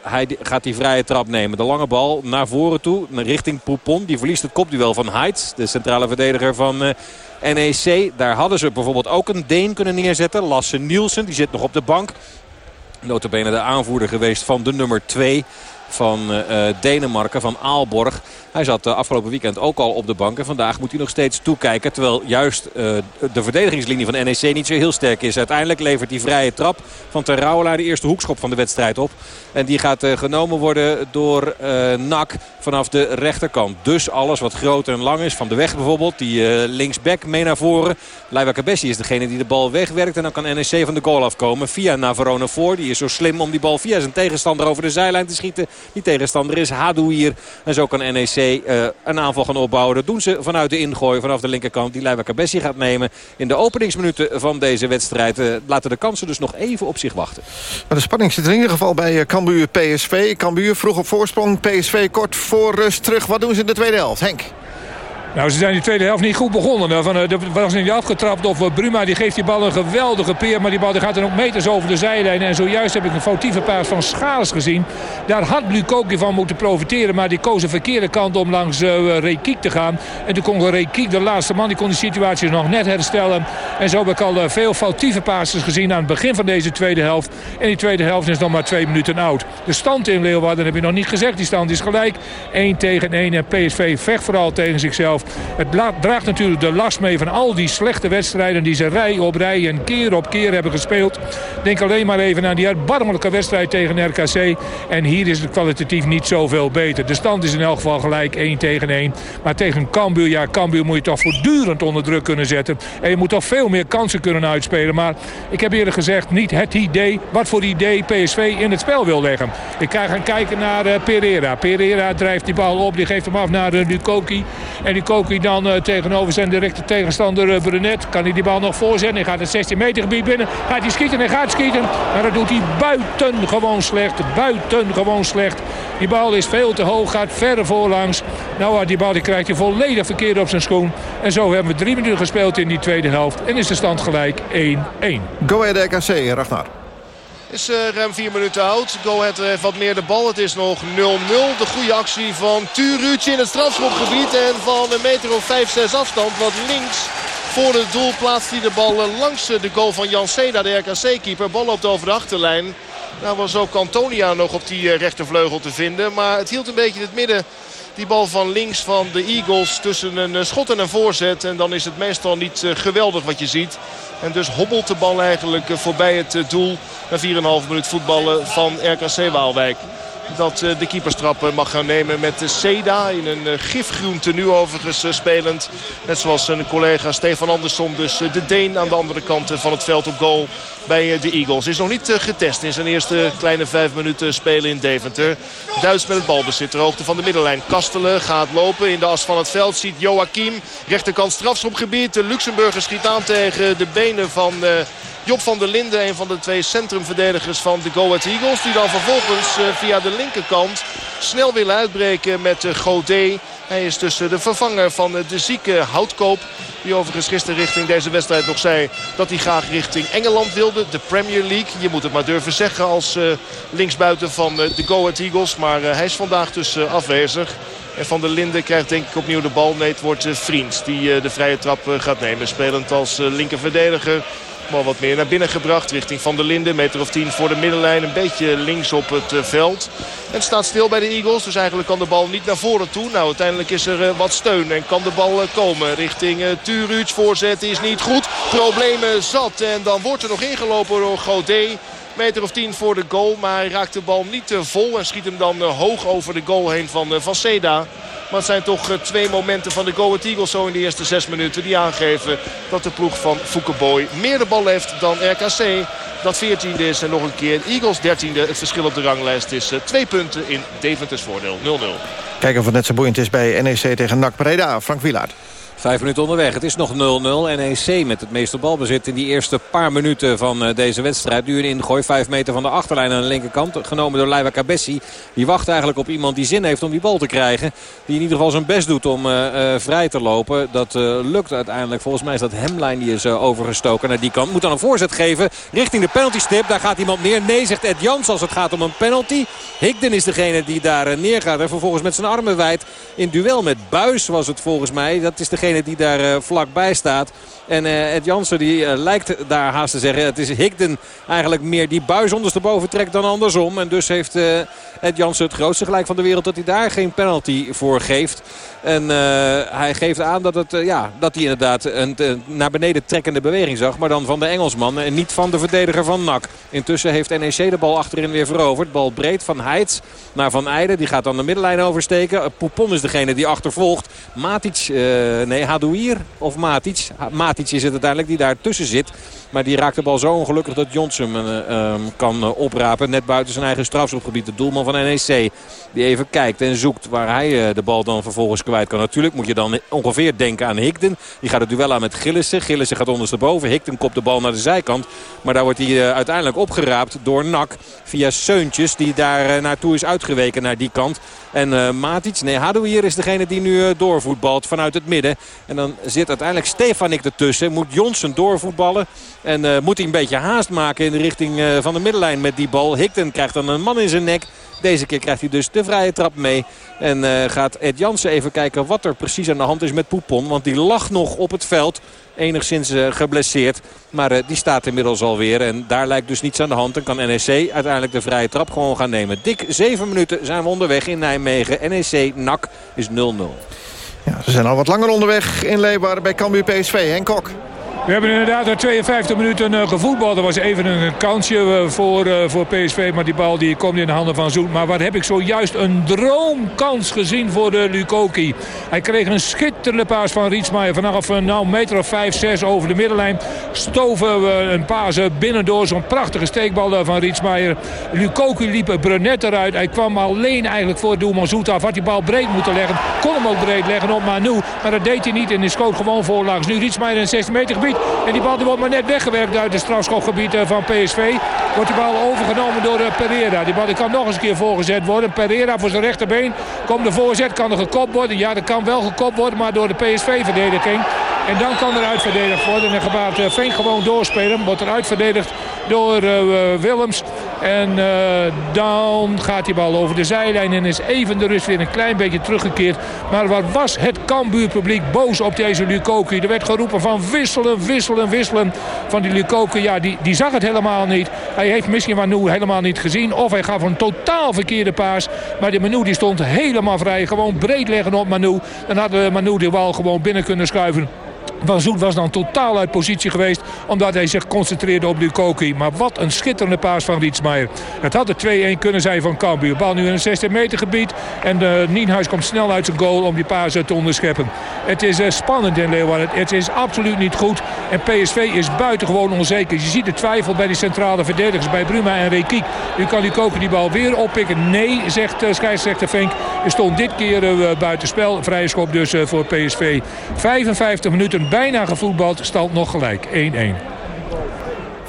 hij gaat die vrije trap nemen. De lange bal naar voren toe, richting Poupon. Die verliest het kopduel van Heitz, de centrale verdediger van NEC. Daar hadden ze bijvoorbeeld ook een Deen kunnen neerzetten. Lasse Nielsen, die zit nog op de bank. Notabene de aanvoerder geweest van de nummer 2 van eh, eh, Denemarken, van Aalborg. Hij zat uh, afgelopen weekend ook al op de bank. En vandaag moet hij nog steeds toekijken. Terwijl juist uh, de verdedigingslinie van NEC niet zo heel sterk is. Uiteindelijk levert die vrije trap van Terrouwelaar de eerste hoekschop van de wedstrijd op. En die gaat uh, genomen worden door NAC vanaf de rechterkant. Dus alles wat groot en lang is. Van de weg bijvoorbeeld. Die linksback mee naar voren. Leiva Cabessi is degene die de bal wegwerkt. En dan kan NEC van de goal afkomen. Via Navarone voor. Die is zo slim om die bal via zijn tegenstander over de zijlijn te schieten. Die tegenstander is Hadouier. En zo kan NEC uh, een aanval gaan opbouwen. Dat doen ze vanuit de ingooi, vanaf de linkerkant. Die Leiva Cabessi gaat nemen in de openingsminuten van deze wedstrijd. Uh, laten de kansen dus nog even op zich wachten. Maar de spanning zit in ieder geval bij uh, Cambuur PSV. Cambuur vroeg op voorsprong. PSV kort voor rust terug. Wat doen ze in de tweede helft? Henk. Nou, ze zijn in de tweede helft niet goed begonnen. Van, uh, er was niet afgetrapt of uh, Bruma die geeft die bal een geweldige peer. Maar die bal die gaat dan ook meters over de zijlijn. En zojuist heb ik een foutieve paas van Schaars gezien. Daar had Lukoki van moeten profiteren. Maar die koos de verkeerde kant om langs uh, Rekiek te gaan. En toen kon Rekiek, de laatste man, die kon die situatie nog net herstellen. En zo heb ik al veel foutieve passes gezien aan het begin van deze tweede helft. En die tweede helft is nog maar twee minuten oud. De stand in Leeuwarden heb je nog niet gezegd. Die stand is gelijk. 1 tegen 1 en PSV vecht vooral tegen zichzelf. Het draagt natuurlijk de last mee van al die slechte wedstrijden... die ze rij op rij en keer op keer hebben gespeeld. Denk alleen maar even aan die erbarmelijke wedstrijd tegen RKC. En hier is het kwalitatief niet zoveel beter. De stand is in elk geval gelijk 1 tegen 1. Maar tegen Cambuur, ja, Cambuur moet je toch voortdurend onder druk kunnen zetten. En je moet toch veel meer kansen kunnen uitspelen. Maar ik heb eerder gezegd, niet het idee... wat voor idee PSV in het spel wil leggen. Ik ga gaan kijken naar uh, Pereira. Pereira drijft die bal op, die geeft hem af naar uh, Lukoki. En Lukoki dan uh, tegenover zijn directe tegenstander uh, Brunet. Kan hij die bal nog voorzetten? Hij gaat het 16 meter gebied binnen. Gaat hij schieten? Hij gaat schieten. Maar dat doet hij buiten gewoon slecht. Buiten gewoon slecht. Die bal is veel te hoog. Gaat verder voorlangs. Nou, die bal die krijgt hij volledig verkeerd op zijn schoen. En zo hebben we drie minuten gespeeld in die tweede helft. En is de stand gelijk 1-1. Go Ahead RKC, Ragnar. Is uh, ruim vier minuten oud. Go Ahead heeft wat meer de bal. Het is nog 0-0. De goede actie van Turuutje in het strafschopgebied. En van een meter of 5-6 afstand. Wat links voor het doel plaatst hij de bal langs de goal van Jan Seda, de RKC-keeper. Bal loopt over de achterlijn. Nou was ook Antonia nog op die rechtervleugel te vinden. Maar het hield een beetje het midden. Die bal van links van de Eagles tussen een schot en een voorzet. En dan is het meestal niet geweldig wat je ziet. En dus hobbelt de bal eigenlijk voorbij het doel. Na 4,5 minuut voetballen van RKC Waalwijk. Dat de keeperstrap mag gaan nemen met Seda. In een gifgroen tenue overigens spelend. Net zoals zijn collega Stefan Andersson. Dus de Deen aan de andere kant van het veld op goal bij de Eagles. Is nog niet getest in zijn eerste kleine vijf minuten spelen in Deventer. Duits met het balbezit hoogte van de middenlijn. Kastelen gaat lopen in de as van het veld. Ziet Joachim. Rechterkant strafschopgebied. De Luxemburger schiet aan tegen de benen van... Job van der Linden, een van de twee centrumverdedigers van de Go Ahead Eagles. Die dan vervolgens via de linkerkant snel willen uitbreken met Godet. Hij is dus de vervanger van de zieke Houtkoop. Die overigens gisteren richting deze wedstrijd nog zei dat hij graag richting Engeland wilde. De Premier League. Je moet het maar durven zeggen als linksbuiten van de Go Ahead Eagles. Maar hij is vandaag dus afwezig. En Van der Linden krijgt denk ik opnieuw de bal. Nee, het wordt Vriends die de vrije trap gaat nemen. Spelend als linkerverdediger. Bal wat meer naar binnen gebracht richting Van der Linden. Meter of tien voor de middenlijn. Een beetje links op het veld. En staat stil bij de Eagles. Dus eigenlijk kan de bal niet naar voren toe. Nou, uiteindelijk is er wat steun. En kan de bal komen richting Turuts. Voorzet is niet goed. Problemen zat. En dan wordt er nog ingelopen door Godet. Meter of tien voor de goal. Maar hij raakt de bal niet vol. En schiet hem dan hoog over de goal heen van, van Seda. Maar het zijn toch twee momenten van de Go Ahead Eagles zo in de eerste zes minuten. Die aangeven dat de ploeg van Foukeboy meer de bal heeft dan RKC. Dat 14e is en nog een keer Eagles 13e. Het verschil op de ranglijst is twee punten in Deventers voordeel. 0-0. Kijken of het net zo boeiend is bij NEC tegen NAC Breda. Frank Wielaert. Vijf minuten onderweg. Het is nog 0-0. NEC met het meeste balbezit in die eerste paar minuten van eh, deze wedstrijd. Nu een ingooi. Vijf meter van de achterlijn aan de linkerkant. Genomen door Leiva Cabessi. Die wacht eigenlijk op iemand die zin heeft om die bal te krijgen. Die in ieder geval zijn best doet om uh, uh, vrij te lopen. Dat lukt uiteindelijk. Volgens mij is dat Hemlijn die is overgestoken naar die kant. Moet dan een voorzet geven richting de penaltystip. Daar gaat iemand neer. Nee, zegt Ed Jans als het gaat om een penalty. Higden is degene die daar neergaat. En vervolgens met zijn armen wijd. In duel met Buis was het volgens mij. Dat is degene die daar uh, vlakbij staat. En uh, Ed Jansen die uh, lijkt daar haast te zeggen. Het is Higden eigenlijk meer die buis ondersteboven trekt dan andersom. En dus heeft Ed Jansen het grootste gelijk van de wereld dat hij daar geen penalty voor geeft. En hij geeft aan dat, het, ja, dat hij inderdaad een naar beneden trekkende beweging zag. Maar dan van de Engelsman en niet van de verdediger van NAC. Intussen heeft NEC de bal achterin weer veroverd. Bal breed van Heitz naar Van Eijden. Die gaat dan de middenlijn oversteken. Poupon is degene die achtervolgt. Matic, nee Hadouier of Matic. Matic is het uiteindelijk die daar tussen zit. Maar die raakt de bal zo ongelukkig dat Johnson um, kan oprapen. Net buiten zijn eigen strafschopgebied. De doelman van NEC. Die even kijkt en zoekt waar hij de bal dan vervolgens kwijt kan. Natuurlijk moet je dan ongeveer denken aan Higden. Die gaat het duel aan met Gillissen. Gillissen gaat ondersteboven. Higden kopt de bal naar de zijkant. Maar daar wordt hij uiteindelijk opgeraapt door Nak. Via Seuntjes die daar uh, naartoe is uitgeweken naar die kant. En uh, Matic, nee Hadouier is degene die nu uh, doorvoetbalt vanuit het midden. En dan zit uiteindelijk Stefanik ertussen. Moet Jonsen doorvoetballen. En moet hij een beetje haast maken in de richting van de middenlijn met die bal. Higden krijgt dan een man in zijn nek. Deze keer krijgt hij dus de vrije trap mee. En gaat Ed Jansen even kijken wat er precies aan de hand is met Poupon. Want die lag nog op het veld. Enigszins uh, geblesseerd. Maar uh, die staat inmiddels alweer. En daar lijkt dus niets aan de hand. En kan NEC uiteindelijk de vrije trap gewoon gaan nemen. Dik zeven minuten zijn we onderweg in Nijmegen. NEC NAC is 0-0. Ja, ze zijn al wat langer onderweg in Leeuwarden bij Cambuur PSV. Henk Kok. We hebben inderdaad er 52 minuten uh, gevoetbald. Er was even een kansje uh, voor, uh, voor PSV. Maar die bal die komt in de handen van Zoet. Maar waar heb ik zojuist een droomkans gezien voor de Lukoki. Hij kreeg een schitterende paas van Rietsmaier. Vanaf een nou, meter of 5, 6 over de middenlijn. Stoven we een paas binnendoor. Zo'n prachtige steekbal van Rietsmaier. Lukoki liep Brunet eruit. Hij kwam alleen eigenlijk voor doelman Zoet af. Had die bal breed moeten leggen. Kon hem ook breed leggen op Manu. Maar dat deed hij niet. En hij schoot gewoon voorlangs. Nu Rietsmaier in 16 meter gebied. En die bal wordt maar net weggewerkt uit het strafschopgebied van PSV. Wordt die bal overgenomen door Pereira. Die bal kan nog eens een keer voorgezet worden. Pereira voor zijn rechterbeen. Komt de voorzet. Kan er gekopt worden. Ja, dat kan wel gekopt worden. Maar door de PSV-verdediging. En dan kan er uitverdedigd worden. En uh, Veen gewoon doorspelen. Wordt er uitverdedigd door Willems. En dan gaat die bal over de zijlijn. En is even de rust weer een klein beetje teruggekeerd. Maar waar was het Cambuur publiek boos op deze Lukoki? Er werd geroepen van wisselen, wisselen, wisselen. Van die Lukoki, ja, die, die zag het helemaal niet. Hij heeft misschien Manu helemaal niet gezien. Of hij gaf een totaal verkeerde paas. Maar die Manu die stond helemaal vrij. Gewoon breed leggen op Manu. Dan had Manu de bal gewoon binnen kunnen schuiven. Van Zoet was dan totaal uit positie geweest. Omdat hij zich concentreerde op Lukoki. Maar wat een schitterende paas van Rietsmaier. Het had er 2-1 kunnen zijn van Cambuur. Bal nu in een 16 meter gebied. En uh, Nienhuis komt snel uit zijn goal om die paas te onderscheppen. Het is uh, spannend in Leeuwarden. Het is absoluut niet goed. En PSV is buitengewoon onzeker. Je ziet de twijfel bij die centrale verdedigers. Bij Bruma en Rekiek. Nu kan Lukoki die bal weer oppikken. Nee, zegt uh, scheidsrechter Venk. Er stond dit keer buitenspel. Vrije schop dus voor PSV. 55 minuten bijna gevoetbald. Stand nog gelijk. 1-1.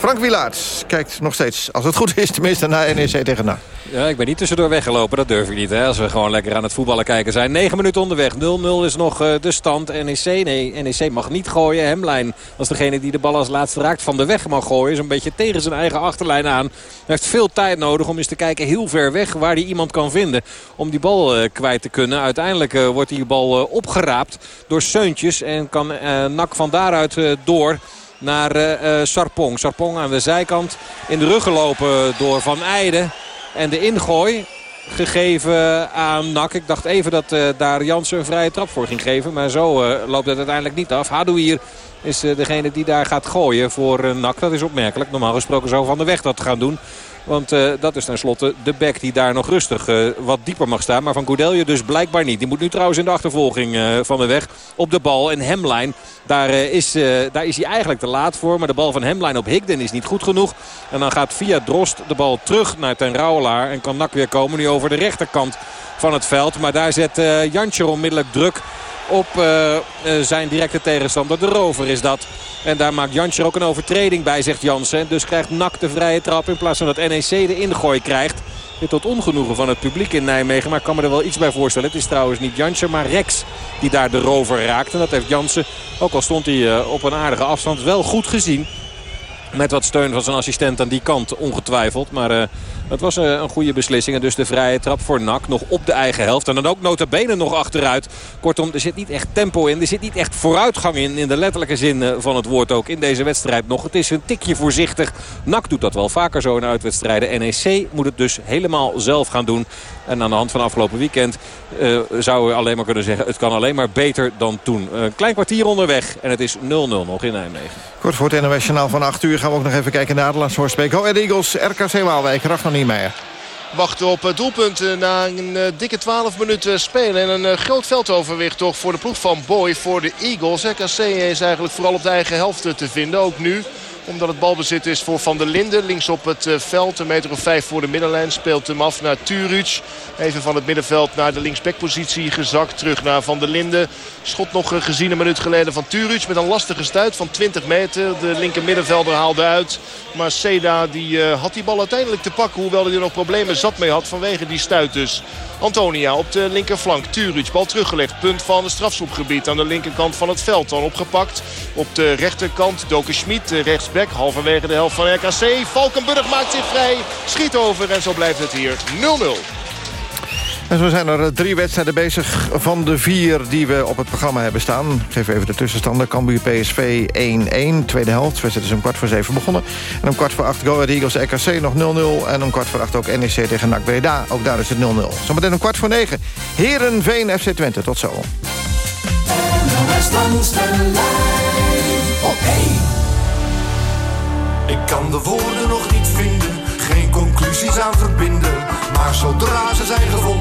Frank Wilaert kijkt nog steeds, als het goed is, tenminste naar NEC tegen NAC. Ja, ik ben niet tussendoor weggelopen. Dat durf ik niet. Hè, als we gewoon lekker aan het voetballen kijken zijn. 9 minuten onderweg. 0-0 is nog uh, de stand. NEC, nee, NEC mag niet gooien. Hemlijn als degene die de bal als laatste raakt van de weg mag gooien. Zo'n beetje tegen zijn eigen achterlijn aan. Hij heeft veel tijd nodig om eens te kijken heel ver weg waar hij iemand kan vinden. Om die bal uh, kwijt te kunnen. Uiteindelijk uh, wordt die bal opgeraapt door Seuntjes. En kan Nak van daaruit door naar uh, Sarpong. Sarpong aan de zijkant in de rug gelopen door Van Eijden. En de ingooi gegeven aan Nak. Ik dacht even dat uh, daar Jansen een vrije trap voor ging geven. Maar zo loopt het uiteindelijk niet af. Hadouier is degene die daar gaat gooien voor Nak. Dat is opmerkelijk. Normaal gesproken zou Van de Weg dat gaan doen. Want uh, dat is tenslotte de back die daar nog rustig uh, wat dieper mag staan. Maar van Goudelje dus blijkbaar niet. Die moet nu trouwens in de achtervolging uh, van de weg op de bal. En Hemlijn, daar, is, daar is hij eigenlijk te laat voor. Maar de bal van Hemlijn op Higden is niet goed genoeg. En dan gaat via Drost de bal terug naar Ten Rauwelaar. En kan Nak weer komen nu over de rechterkant van het veld. Maar daar zet Jantje onmiddellijk druk op uh, zijn directe tegenstander. De rover is dat. En daar maakt Jansje ook een overtreding bij, zegt Jansen. Dus krijgt NAC de vrije trap in plaats van dat NEC de ingooi krijgt. Dit tot ongenoegen van het publiek in Nijmegen. Maar ik kan me er wel iets bij voorstellen. Het is trouwens niet Jansje, maar Rex die daar de rover raakt. En dat heeft Jansen, ook al stond hij op een aardige afstand, wel goed gezien. Met wat steun van zijn assistent aan die kant, ongetwijfeld. Maar uh, het was uh, een goede beslissing. En dus de vrije trap voor NAC nog op de eigen helft. En dan ook nota bene nog achteruit. Kortom, er zit niet echt tempo in. Er zit niet echt vooruitgang in. In de letterlijke zin uh, van het woord ook in deze wedstrijd nog. Het is een tikje voorzichtig. NAC doet dat wel vaker zo in uitwedstrijden. NEC moet het dus helemaal zelf gaan doen. En aan de hand van afgelopen weekend uh, zouden we alleen maar kunnen zeggen... het kan alleen maar beter dan toen. Een klein kwartier onderweg en het is 0-0 nog in Nijmegen. Kort voor het NOS van 8 uur gaan we ook nog even kijken naar Adelaarshoorspek. Go Eagles, RKC Waalwijk, Ragnar Niemeyer wachten op doelpunten na een uh, dikke 12 minuten spelen. En een uh, groot veldoverwicht toch voor de ploeg van Boy voor de Eagles. RKC is eigenlijk vooral op de eigen helft te vinden, ook nu omdat het balbezit is voor Van der Linden. Links op het veld, een meter of vijf voor de middenlijn. Speelt hem af naar Turuc. Even van het middenveld naar de linksbackpositie gezakt. Terug naar Van der Linden. Schot nog gezien een minuut geleden van Turuc. Met een lastige stuit van 20 meter. De linker middenvelder haalde uit. Maar Seda die, uh, had die bal uiteindelijk te pakken. Hoewel hij er nog problemen zat mee had vanwege die stuit dus. Antonia op de linkerflank. Turuc, bal teruggelegd. Punt van het strafschopgebied aan de linkerkant van het veld. Dan opgepakt op de rechterkant. Doken Schmid, rechtsback. Halverwege de helft van RKC. Valkenburg maakt zich vrij. Schiet over en zo blijft het hier 0-0. En zo zijn er drie wedstrijden bezig van de vier die we op het programma hebben staan. Ik geef even de tussenstanden. Cambuur PSV 1-1, tweede helft. We zitten dus om kwart voor zeven begonnen. En om kwart voor acht Go Ahead Eagles RKC nog 0-0. En om kwart voor acht ook NEC tegen NAC Breda. Ook daar is het 0-0. Zometeen om kwart voor negen. Herenveen FC Twente. Tot zo. Ik kan de woorden nog niet vinden, geen conclusies aan verbinden. Maar zodra ze zijn gevonden,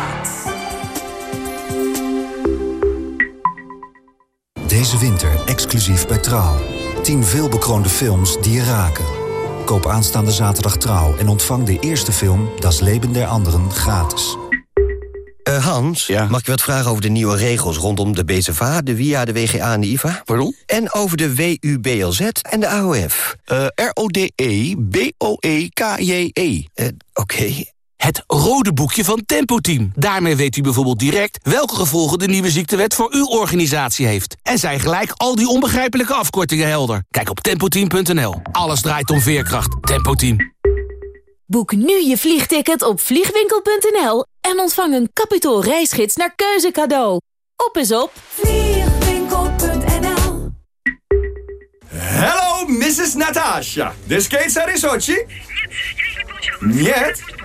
Deze winter exclusief bij Trouw. 10 veelbekroonde films die je raken. Koop aanstaande zaterdag Trouw en ontvang de eerste film Das Leben der Anderen gratis. Uh, Hans, mag ik wat vragen over de nieuwe regels rondom de BZVA, de WIA, de WGA en de IVA? Pardon? En over de WUBLZ en de AOF. Uh, R-O-D-E, B-O-E-K-J-E. Uh, Oké. Het rode boekje van Tempo Team. Daarmee weet u bijvoorbeeld direct welke gevolgen de nieuwe ziektewet voor uw organisatie heeft. En zijn gelijk al die onbegrijpelijke afkortingen helder. Kijk op tempoteam.nl. Alles draait om veerkracht. Tempo Team. Boek nu je vliegticket op vliegwinkel.nl en ontvang een kapitaal reisgids naar keuze cadeau. Op is op vliegwinkel.nl Hello, Mrs. Natasha. The skates are in Sochi? Нет.